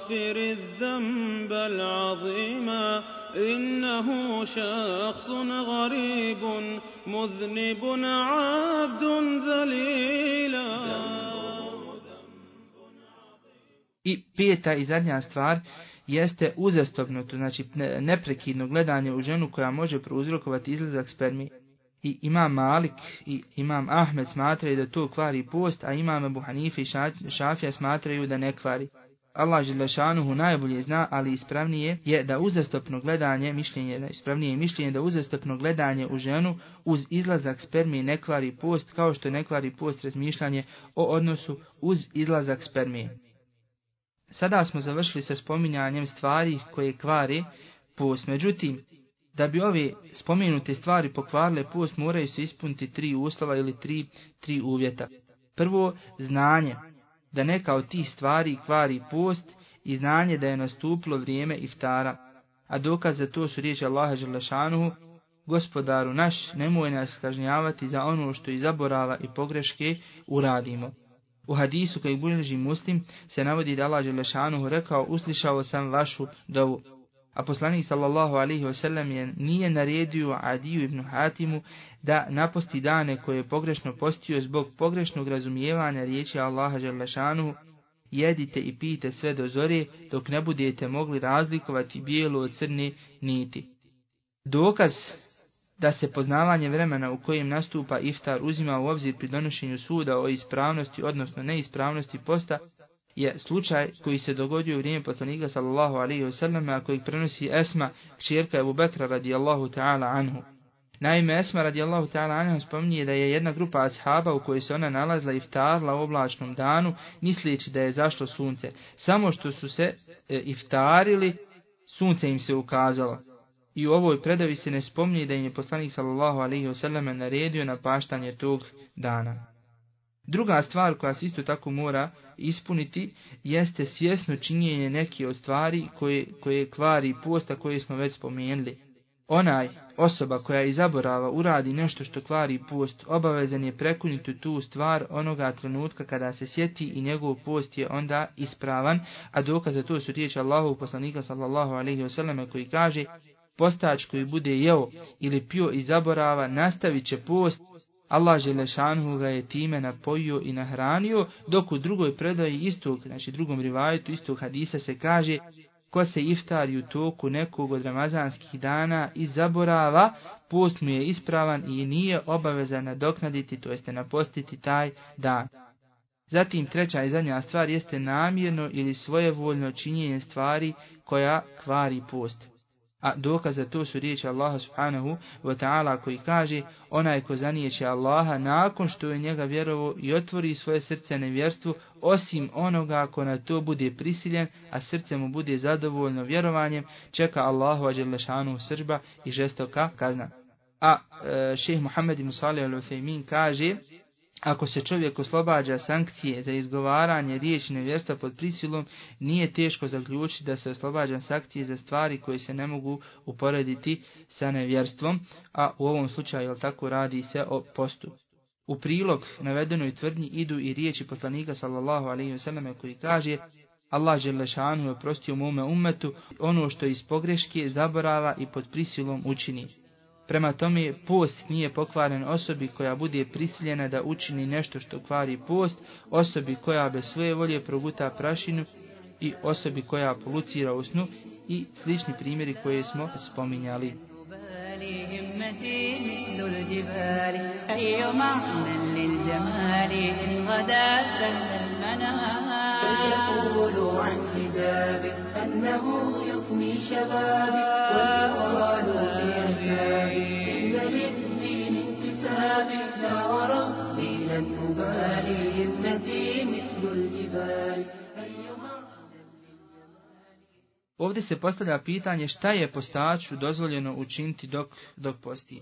فاغفر الذنب العظيم إنه شخص غريب مذنب عبد ذليلا I peta i zadnja stvar jeste uzastopno, to znači neprekidno gledanje u ženu koja može prouzrokovati izlazak spermi. I imam Malik i imam Ahmed smatraju da to kvari post, a imam Abu Hanife i Šafija smatraju da ne kvari. Allah Želešanuhu najbolje zna, ali ispravnije je da uzastopno gledanje, mišljenje, da ispravnije mišljenje da uzastopno gledanje u ženu uz izlazak spermije ne kvari post, kao što ne kvari post razmišljanje o odnosu uz izlazak spermije. Sada smo završili sa spominjanjem stvari koje kvari post. Međutim, da bi ove spomenute stvari pokvarile post, moraju se ispuniti tri uslova ili tri, tri uvjeta. Prvo, znanje da neka od tih stvari kvari post i znanje da je nastuplo vrijeme iftara, a dokaz za to su riječi Allaha Želešanuhu, gospodaru naš, nemoj nas kažnjavati za ono što i zaborava i pogreške uradimo. U hadisu koji bilježi muslim se navodi da Allah Želešanuhu rekao, uslišao sam vašu dovu. A poslanik sallallahu alaihi wasallam je nije naredio Adiju ibn Hatimu da naposti dane koje je pogrešno postio zbog pogrešnog razumijevanja riječi Allaha Želešanu, jedite i pijte sve do zore dok ne budete mogli razlikovati bijelu od crne niti. Dokaz da se poznavanje vremena u kojem nastupa iftar uzima u obzir pri donošenju suda o ispravnosti, odnosno neispravnosti posta, je slučaj koji se dogodio u vrijeme poslanika sallallahu alaihi wasallam, a koji prenosi Esma, kćerka Ebu Bekra radijallahu ta'ala anhu. Naime, Esma radijallahu ta'ala anhu spominje da je jedna grupa ashaba u kojoj se ona nalazla iftarla u oblačnom danu, misleći da je zašlo sunce. Samo što su se e, iftarili, sunce im se ukazalo. I u ovoj predavi se ne spominje da im je poslanik sallallahu alaihi wasallam naredio na paštanje tog dana. Druga stvar koja se isto tako mora ispuniti jeste svjesno činjenje neke od stvari koje, koje kvari posta koje smo već spomenuli. Onaj osoba koja izaborava zaborava uradi nešto što kvari post, obavezan je prekuniti tu stvar onoga trenutka kada se sjeti i njegov post je onda ispravan, a dokaz za to su riječi Allahu poslanika sallallahu alaihi wasallam koji kaže postač koji bude jeo ili pio i zaborava nastavit će post Allah Želešanhu ga je time napojio i nahranio, dok u drugoj predaji istog, znači drugom rivajetu istog hadisa se kaže ko se iftari u toku nekog od ramazanskih dana i zaborava, post mu je ispravan i nije obavezan nadoknaditi, to jeste napostiti taj dan. Zatim treća i zadnja stvar jeste namjerno ili svojevoljno činjenje stvari koja kvari post. A dokaz za to su riječi Allaha subhanahu wa ta'ala koji kaže onaj ko zanijeće Allaha nakon što je njega vjerovo i otvori svoje srce nevjerstvu osim onoga ko na to bude prisiljen, a srce mu bude zadovoljno vjerovanjem, čeka Allahu ađelešanu sržba i žestoka kazna. A e, šeheh Muhammed ibn Salih al-Ufejmin kaže Ako se čovjek oslobađa sankcije za izgovaranje riječi nevjerstva pod prisilom, nije teško zaključiti da se oslobađa sankcije za stvari koje se ne mogu uporediti sa nevjerstvom, a u ovom slučaju jel tako radi se o postu. U prilog navedenoj tvrdnji idu i riječi poslanika sallallahu alaihi selleme koji kaže Allah Želešanu je oprostio mome umetu ono što iz pogreške zaborava i pod prisilom učini. Prema tome, post nije pokvaren osobi koja bude prisiljena da učini nešto što kvari post, osobi koja bez svoje volje proguta prašinu i osobi koja polucira u snu i slični primjeri koje smo spominjali. فيقول عن حجابي أنه يفني شبابي والقرآن Ovdje se postavlja pitanje šta je postaču dozvoljeno učiniti dok, dok posti.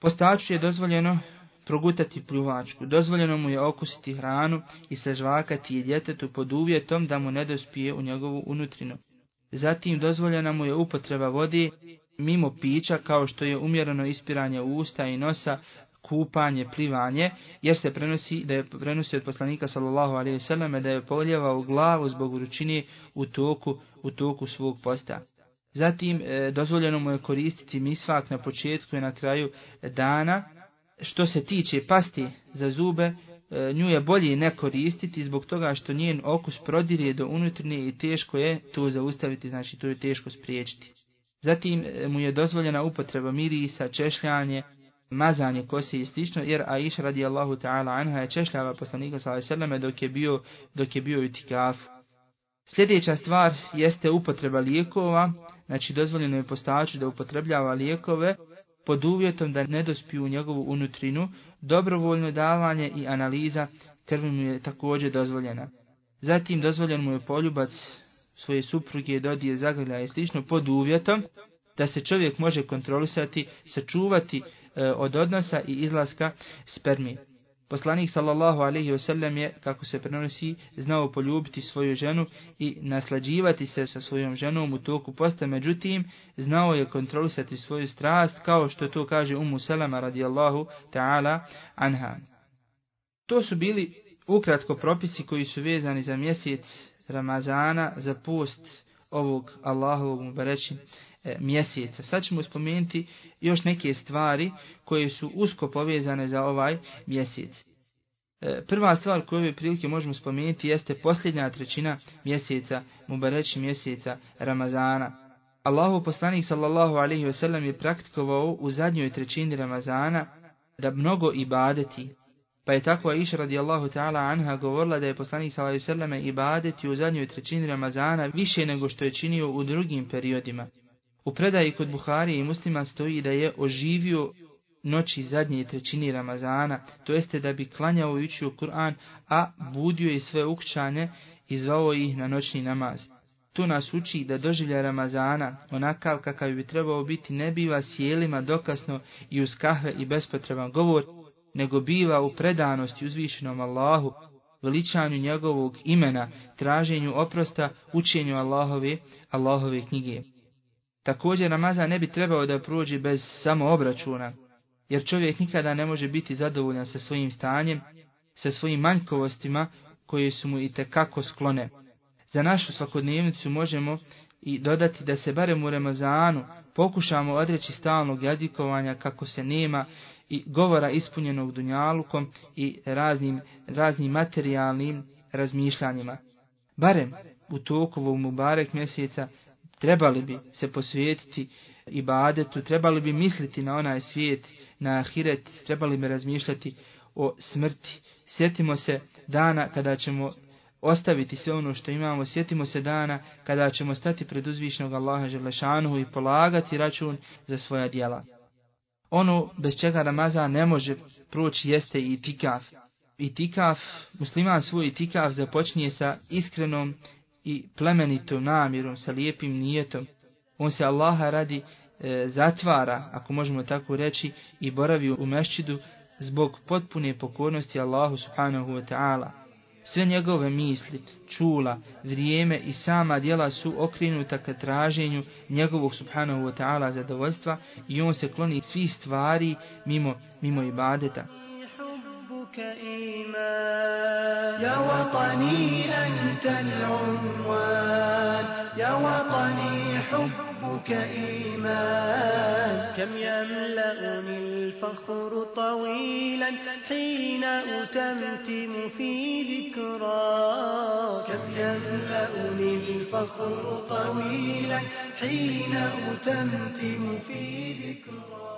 Postaču je dozvoljeno progutati pljuvačku. Dozvoljeno mu je okusiti hranu i sažvakati je djetetu pod uvjetom da mu ne dospije u njegovu unutrinu. Zatim dozvoljena mu je upotreba vode mimo pića kao što je umjereno ispiranje usta i nosa, kupanje, plivanje, jer se prenosi da je prenosi od poslanika sallallahu alejhi ve selleme da je poljevao glavu zbog vrućine u toku u toku svog posta. Zatim e, dozvoljeno mu je koristiti misvak na početku i na kraju dana, što se tiče pasti za zube, e, nju je bolje ne koristiti zbog toga što njen okus prodirje do unutrnje i teško je to zaustaviti, znači to je teško spriječiti. Zatim e, mu je dozvoljena upotreba mirisa, češljanje, mazanje kose i slično, jer Aisha radijallahu ta'ala anha je češljava poslanika s.a.v. dok je bio, dok je bio u tikafu. Sljedeća stvar jeste upotreba lijekova, znači dozvoljeno je postaču da upotrebljava lijekove, pod uvjetom da ne dospiju u njegovu unutrinu, dobrovoljno davanje i analiza krvi mu je također dozvoljena. Zatim dozvoljen mu je poljubac svoje supruge, dodije, zagrlja i slično pod uvjetom da se čovjek može kontrolisati, sačuvati E, od odnosa i izlaska spermije. Poslanik sallallahu alejhi ve sellem je, kako se prenosi, znao poljubiti svoju ženu i naslađivati se sa svojom ženom u toku posta, međutim, znao je kontrolisati svoju strast, kao što to kaže Ummu Salama radijallahu ta'ala anha. To su bili ukratko propisi koji su vezani za mjesec Ramazana, za post ovog Allahovog mu bereći E, mjeseca. Sad ćemo spomenuti još neke stvari koje su usko povezane za ovaj mjesec. E, prva stvar koju ove prilike možemo spomenuti jeste posljednja trećina mjeseca, mubareći mjeseca Ramazana. Allahu poslanik sallallahu alaihi wasallam je praktikovao u zadnjoj trećini Ramazana da mnogo ibadeti. Pa je tako Aisha radijallahu ta'ala anha govorila da je poslanik sallallahu alaihi wasallam ibadeti u zadnjoj trećini Ramazana više nego što je činio u drugim periodima. U predaji kod Buhari i muslima stoji da je oživio noći zadnje trećini Ramazana, to jeste da bi klanjao i učio Kur'an, a budio i sve ukćane i zvao ih na noćni namaz. To nas uči da doživlja Ramazana, onakav kakav bi trebao biti, ne biva sjelima dokasno i uz kahve i bespotreban govor, nego biva u predanosti uzvišenom Allahu, veličanju njegovog imena, traženju oprosta, učenju Allahove, Allahove knjige. Također Ramazan ne bi trebao da prođe bez samo obračuna, jer čovjek nikada ne može biti zadovoljan sa svojim stanjem, sa svojim manjkovostima koje su mu i tekako sklone. Za našu svakodnevnicu možemo i dodati da se barem u Ramazanu pokušamo odreći stalnog jadikovanja kako se nema i govora ispunjenog dunjalukom i raznim, raznim materijalnim razmišljanjima. Barem u toku ovog Mubarek mjeseca trebali bi se posvijetiti ibadetu, trebali bi misliti na onaj svijet, na ahiret, trebali bi razmišljati o smrti. Sjetimo se dana kada ćemo ostaviti sve ono što imamo, sjetimo se dana kada ćemo stati pred uzvišnog Allaha Želešanuhu i polagati račun za svoja dijela. Ono bez čega Ramazan ne može proći jeste i tikaf. I tikaf, musliman svoj tikaf započnije sa iskrenom i plemenitom namjerom, sa lijepim nijetom. On se Allaha radi e, zatvara, ako možemo tako reći, i boravi u mešćidu zbog potpune pokornosti Allahu subhanahu wa ta'ala. Sve njegove misli, čula, vrijeme i sama djela su okrenuta ka traženju njegovog subhanahu wa ta'ala zadovoljstva i on se kloni svih stvari mimo, mimo ibadeta. يا وطني أنت العنوان. يا وطني حبك إيمان. كم يملأني الفخر طويلا حين أتمتم في ذكراك كم يملأني الفخر طويلا حين أتمتم في ذكراك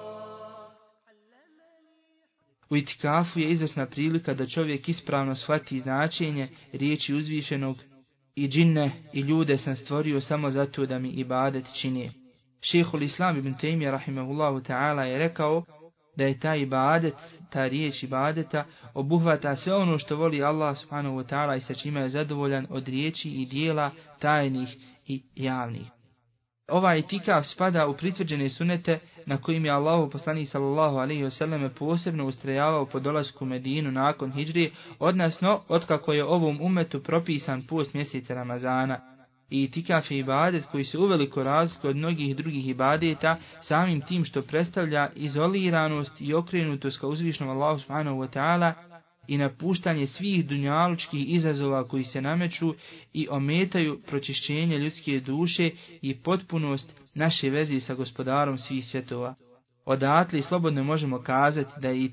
U itikafu je izvesna prilika da čovjek ispravno shvati značenje riječi uzvišenog i džinne i ljude sam stvorio samo zato da mi ibadet čini. Šehhul Islam ibn Taymiyyah rahimahullahu ta'ala je rekao da je ta ibadet, ta riječ ibadeta obuhvata sve ono što voli Allah subhanahu wa ta'ala i sa čime je zadovoljan od riječi i dijela tajnih i javnih. Ovaj itikaf spada u pritvrđene sunete na kojim je Allahu poslanik sallallahu alejhi ve selleme posebno ustrajavao po dolasku u Medinu nakon hijri, odnosno otkako je ovom umetu propisan post mjeseca Ramazana. I itikaf je ibadet koji se uveliko razliku od mnogih drugih ibadeta samim tim što predstavlja izoliranost i okrenutost ka uzvišnom Allahu subhanahu wa ta'ala i napuštanje svih dunjalučkih izazova koji se nameću i ometaju pročišćenje ljudske duše i potpunost naše vezi sa gospodarom svih svjetova. Odatle slobodno možemo kazati da je i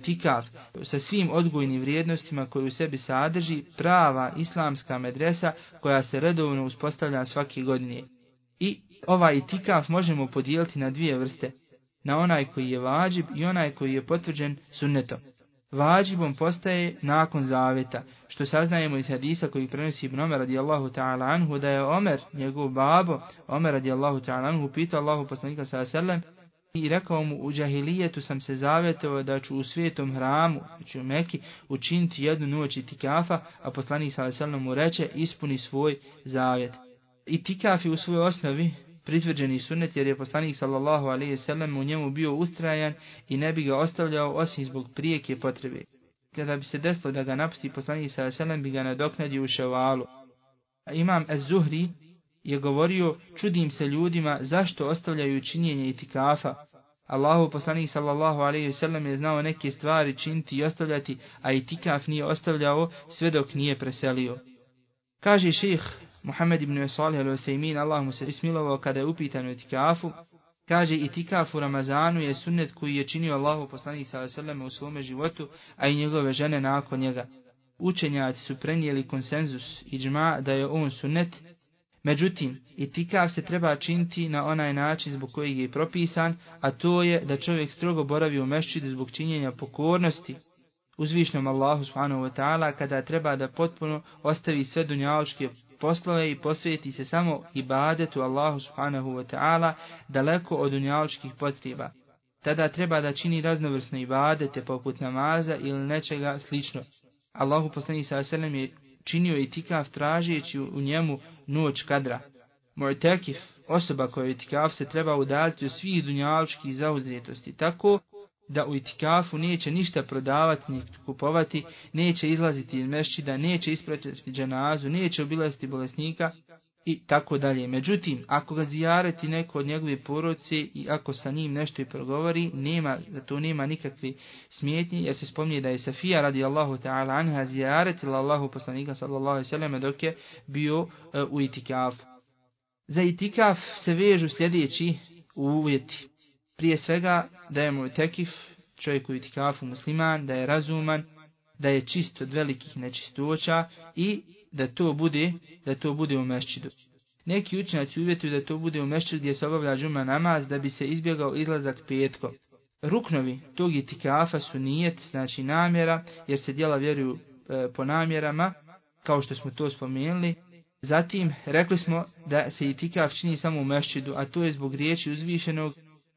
sa svim odgojnim vrijednostima koje u sebi sadrži prava islamska medresa koja se redovno uspostavlja svake godine. I ovaj itikaf možemo podijeliti na dvije vrste, na onaj koji je vađib i onaj koji je potvrđen sunnetom vađibom postaje nakon zaveta, što saznajemo iz hadisa koji prenosi Ibn Omer radijallahu ta'ala anhu, da je Omer, njegov babo, Omer radijallahu ta'ala anhu, pitao Allahu poslanika sallam i rekao mu, u džahilijetu sam se zavetovao da ću u svijetom hramu, znači u Meki, učiniti jednu noć itikafa, a poslanik sallam mu reče, ispuni svoj zavet. Itikaf je u svojoj osnovi pritvrđeni sunnet jer je poslanik sallallahu alaihi sallam u njemu bio ustrajan i ne bi ga ostavljao osim zbog prijeke potrebe. Kada bi se desilo da ga napusti poslanik sallallahu alaihi sallam bi ga nadoknadio u ševalu. Imam Ez-Zuhri je govorio, čudim se ljudima zašto ostavljaju činjenje itikafa. Allahu poslanik sallallahu alaihi sallam je znao neke stvari činiti i ostavljati, a itikaf nije ostavljao sve dok nije preselio. Kaže ših Muhammed ibn Salih al-Uthaymin, Allah mu se ismilovao kada je upitan u itikafu, kaže itikaf u Ramazanu je sunnet koji je činio Allahu poslanik sallallahu u svome životu, a i njegove žene nakon njega. Učenjaci su prenijeli konsenzus i džma da je on sunnet, Međutim, itikaf se treba činiti na onaj način zbog kojeg je propisan, a to je da čovjek strogo boravi u mešćidu zbog činjenja pokornosti uzvišnom Allahu subhanahu wa ta'ala kada treba da potpuno ostavi sve dunjaločke poslove i posvijeti se samo ibadetu Allahu subhanahu wa ta'ala daleko od unjaločkih potreba. Tada treba da čini raznovrsne ibadete poput namaza ili nečega slično. Allahu poslani sa selem je činio itikaf tražeći u njemu noć kadra. Mu'takif, osoba koja je itikaf se treba udaliti od svih dunjaločkih zauzetosti, tako da u itikafu neće ništa prodavati ni kupovati, neće izlaziti iz mešćida, neće ispraćati dženazu, neće obilaziti bolesnika i tako dalje. Međutim, ako ga zijareti neko od njegove poroci i ako sa njim nešto i progovori, nema, da to nema nikakve smjetnje, jer se spomnije da je Safija radi Allahu ta'ala anha zijaretila Allahu poslanika sallallahu alaihi sallam dok je bio uh, u itikafu. Za itikaf se vežu sljedeći uvjeti prije svega da je moj tekif, čovjek u itikafu musliman, da je razuman, da je čist od velikih nečistoća i da to bude, da to bude u mešćidu. Neki učenjaci uvjetuju da to bude u mešćidu gdje se obavlja džuma namaz da bi se izbjegao izlazak petkom. Ruknovi tog itikafa su nijet, znači namjera, jer se djela vjeruju e, po namjerama, kao što smo to spomenuli. Zatim, rekli smo da se itikaf čini samo u mešćidu, a to je zbog riječi uzvišenog,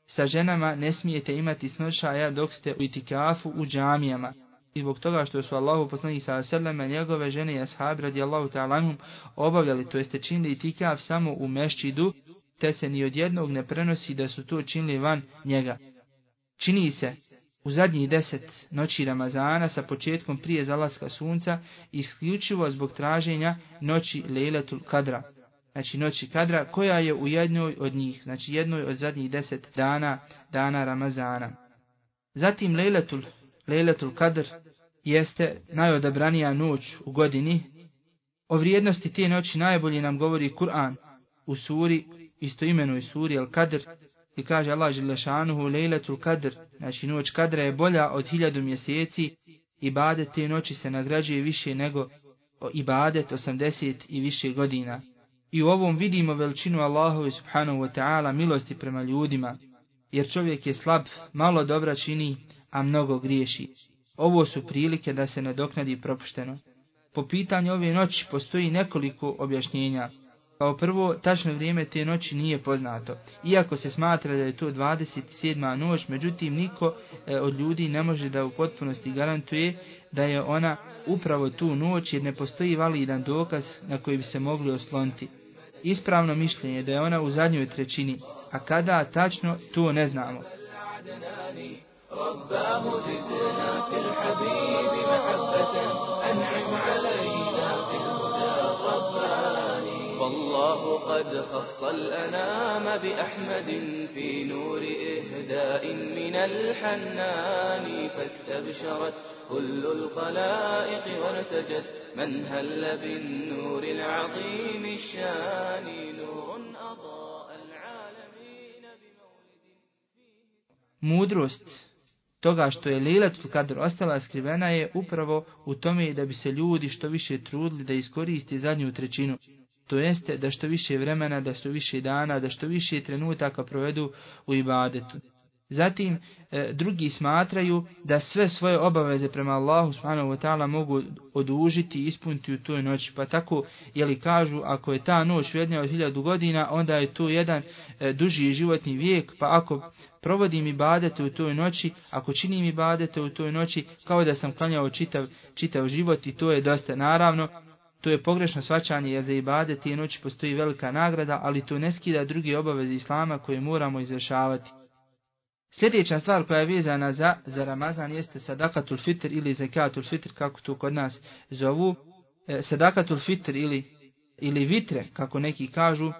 sa ženama ne smijete imati snošaja dok ste u itikafu u džamijama. I zbog toga što su Allahu poslanih sa seleme, njegove žene i ashab radijallahu ta'lanhum obavljali, to jeste činili itikaf samo u mešćidu, te se ni od jednog ne prenosi da su to činili van njega. Čini se u zadnjih deset noći Ramazana sa početkom prije zalaska sunca isključivo zbog traženja noći Lejletul Kadra. Znači noći Kadra koja je u jednoj od njih, znači jednoj od zadnjih deset dana, dana Ramazana. Zatim Lejletul, Lejletul Kadr jeste najodabranija noć u godini. O vrijednosti te noći najbolje nam govori Kur'an u suri, istoimenoj suri Al-Kadr, I kaže Allah Želešanuhu, lejletul kadr, znači noć kadra je bolja od hiljadu mjeseci, ibadet te noći se nagrađuje više nego ibadet 80 i više godina. I u ovom vidimo veličinu Allahove subhanahu wa ta'ala milosti prema ljudima, jer čovjek je slab, malo dobra čini, a mnogo griješi. Ovo su prilike da se nadoknadi propušteno. Po pitanju ove noći postoji nekoliko objašnjenja. Kao prvo, tačno vrijeme te noći nije poznato. Iako se smatra da je to 27. noć, međutim niko e, od ljudi ne može da u potpunosti garantuje da je ona upravo tu noć jer ne postoji validan dokaz na koji bi se mogli osloniti Ispravno mišljenje je da je ona u zadnjoj trećini, a kada tačno to ne znamo. رباه زدنا في الحبيب محبة أنعم علينا والله قد خص الأنام بأحمد في نور إهداء من الحنان فاستبشرت كل الخلائق وارتجت من هل بالنور العظيم الشان نور أضاء العالمين بمولد Mudrost toga što je Lilatul Kadr ostala skrivena je upravo u tome da bi se ljudi što više trudili da iskoristi zadnju trećinu. To jeste da što više vremena, da što više dana, da što više trenutaka provedu u ibadetu. Zatim, e, drugi smatraju da sve svoje obaveze prema Allahu subhanahu wa ta'ala mogu odužiti i ispuniti u toj noći. Pa tako, jeli kažu, ako je ta noć vrednja od hiljadu godina, onda je to jedan e, duži životni vijek, pa ako provodim ibadete u toj noći, ako činim ibadete u toj noći, kao da sam klanjao čitav, čitav život i to je dosta naravno, To je pogrešno svačanje jer za ibade tije noći postoji velika nagrada, ali to ne skida drugi obaveze Islama koje moramo izvršavati. Sljedeća stvar koja je vezana za, za Ramazan jeste sadakatul fitr ili zekatul fitr, kako to kod nas zovu. E, sadakatul fitr ili, ili vitre, kako neki kažu,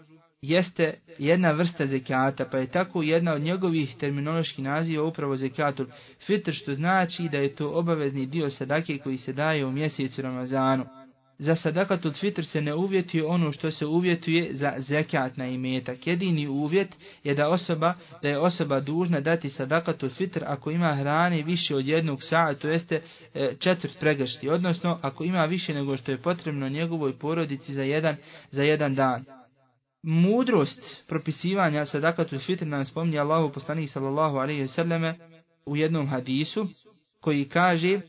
jeste jedna vrsta zekata, pa je tako jedna od njegovih terminoloških naziva upravo zekatul fitr, što znači da je to obavezni dio sadake koji se daje u mjesecu Ramazanu za sadakatul fitr se ne uvjetuje ono što se uvjetuje za zekat na imetak. Jedini uvjet je da osoba da je osoba dužna dati sadakatul fitr ako ima hrane više od jednog sata, to jeste e, četvrt pregršti, odnosno ako ima više nego što je potrebno njegovoj porodici za jedan, za jedan dan. Mudrost propisivanja sadakatul fitr nam spominje Allahu poslanik sallallahu alejhi ve selleme u jednom hadisu koji kaže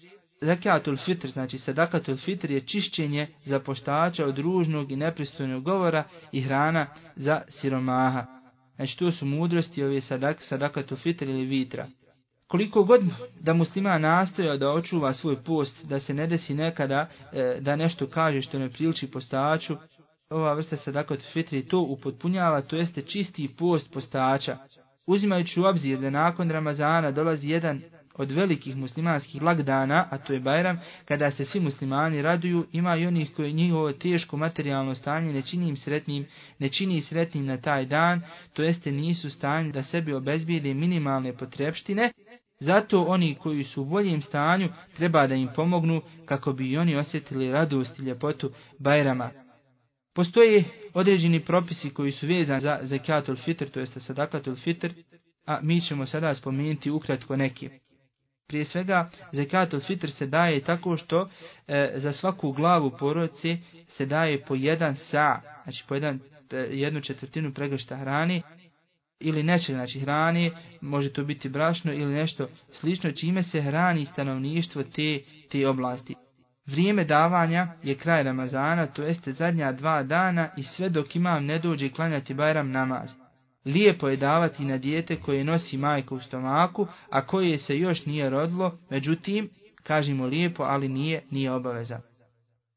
Zakatul fitr, znači sadakatul fitr je čišćenje za poštača od ružnog i nepristojnog govora i hrana za siromaha. Znači to su mudrosti ove sadak, sadakatul fitr ili vitra. Koliko god da muslima nastoja da očuva svoj post, da se ne desi nekada e, da nešto kaže što ne priliči postaču, ova vrsta sadakatul fitr to upotpunjava, to jeste čisti post postača. Uzimajući u obzir da nakon Ramazana dolazi jedan od velikih muslimanskih blagdana, a to je Bajram, kada se svi muslimani raduju, ima i onih koji njihovo teško materijalno stanje ne čini im sretnim, ne čini sretnim na taj dan, to jeste nisu stanji da sebi obezbijede minimalne potrebštine, zato oni koji su u boljem stanju treba da im pomognu kako bi oni osjetili radost i ljepotu Bajrama. Postoje određeni propisi koji su vezani za zakatul fitr, to jeste sadakatul fitr, a mi ćemo sada spomenuti ukratko neke. Prije svega, zekatul fitr se daje tako što e, za svaku glavu porodice se daje po jedan sa, znači po jedan, e, jednu četvrtinu pregršta hrani, ili nečeg, znači hrani, može to biti brašno ili nešto slično, čime se hrani stanovništvo te, te oblasti. Vrijeme davanja je kraj Ramazana, to jeste zadnja dva dana i sve dok imam ne dođe klanjati Bajram namaz. Lijepo je davati na dijete koje nosi majka u stomaku, a koje se još nije rodilo, međutim, kažemo lijepo, ali nije, nije obaveza.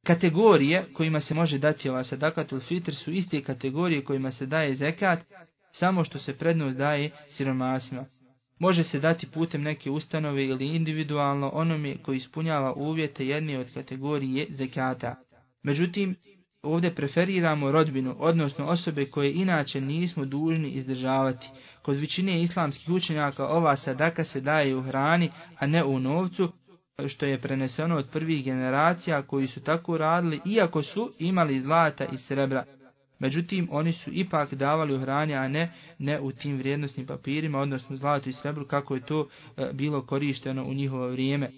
Kategorije kojima se može dati ova sadakatul fitr su iste kategorije kojima se daje zekat, samo što se prednost daje siromasima. Može se dati putem neke ustanove ili individualno onome koji ispunjava uvjete jedne od kategorije zekata. Međutim, ovdje preferiramo rodbinu, odnosno osobe koje inače nismo dužni izdržavati. Kod većine islamskih učenjaka ova sadaka se daje u hrani, a ne u novcu, što je preneseno od prvih generacija koji su tako radili, iako su imali zlata i srebra. Međutim, oni su ipak davali u hrani, a ne, ne u tim vrijednostnim papirima, odnosno zlato i srebru, kako je to e, bilo korišteno u njihovo vrijeme.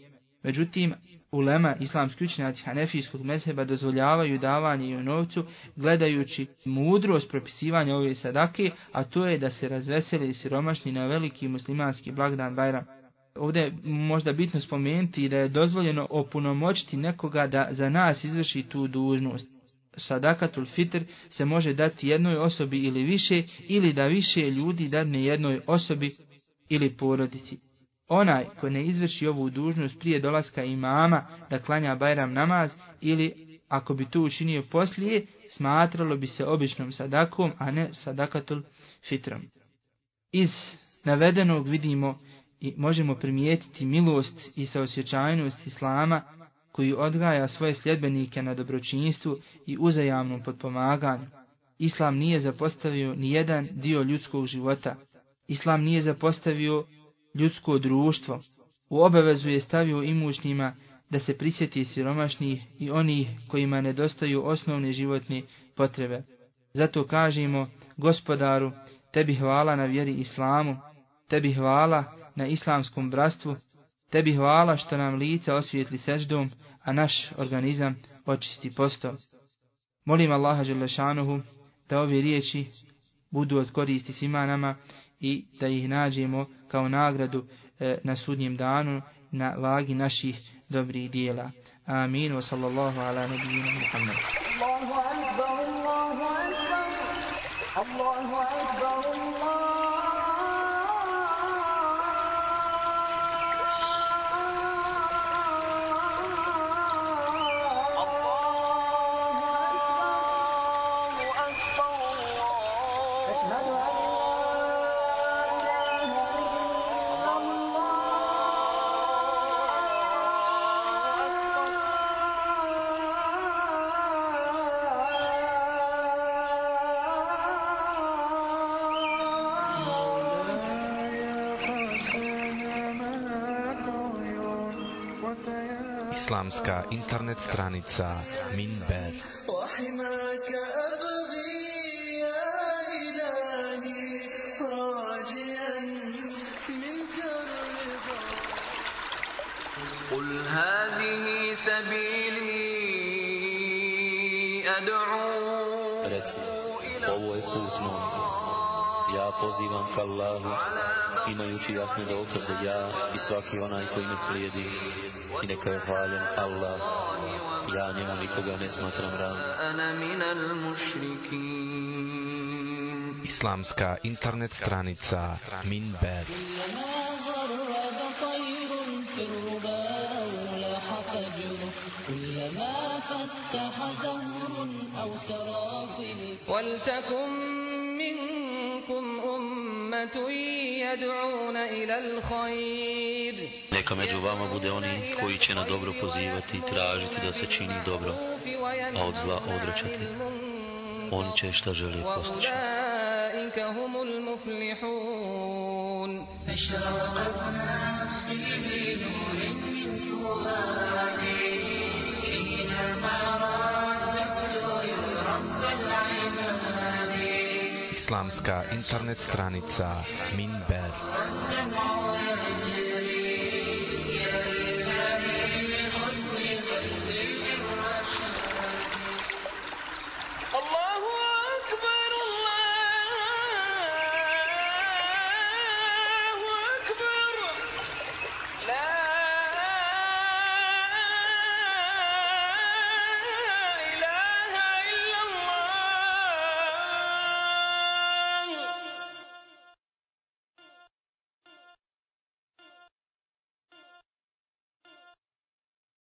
Međutim, ulema islamski učenjaci hanefijskog mezheba dozvoljavaju davanje i novcu, gledajući mudrost propisivanja ove sadake, a to je da se razveseli siromašni na veliki muslimanski blagdan Bajram. Ovdje je možda bitno spomenuti da je dozvoljeno opunomoćiti nekoga da za nas izvrši tu dužnost. Sadakatul fitr se može dati jednoj osobi ili više, ili da više ljudi dadne jednoj osobi ili porodici. Onaj ko ne izvrši ovu dužnost prije dolaska imama da klanja Bajram namaz ili ako bi to učinio poslije, smatralo bi se običnom sadakom, a ne sadakatul fitrom. Iz navedenog vidimo i možemo primijetiti milost i saosjećajnost Islama koji odgaja svoje sljedbenike na dobročinstvu i uzajamnom potpomaganju. Islam nije zapostavio ni jedan dio ljudskog života. Islam nije zapostavio ljudsko društvo. U obavezu je stavio imućnima da se prisjeti siromašnih i onih kojima nedostaju osnovne životne potrebe. Zato kažemo, gospodaru, tebi hvala na vjeri islamu, tebi hvala na islamskom bratstvu, tebi hvala što nam lica osvijetli seždom, a naš organizam očisti postom. Molim Allaha Želešanuhu da ove riječi budu od koristi svima nama i da ih nađemo kao nagradu e, na sudnjem danu na vagi naših dobrih dijela. Amin. Wa sallallahu ala nabijina akbar, Allahu akbar, Allahu akbar. Allahu akbar, islamska internet stranica Minber. pozivam ka Allahu, imajući jasne dokaze ja i svaki onaj koji me slijedi. i neka je hvaljen Allah. Ja njemu nikoga ne smatram ravnim. Islamska internet stranica Minber. ولتكن Neka među vama bude oni koji će na dobro pozivati i tražiti da se čini dobro, a od zla odrećati. Oni će šta želi postići. Islamska internet stranica Minber.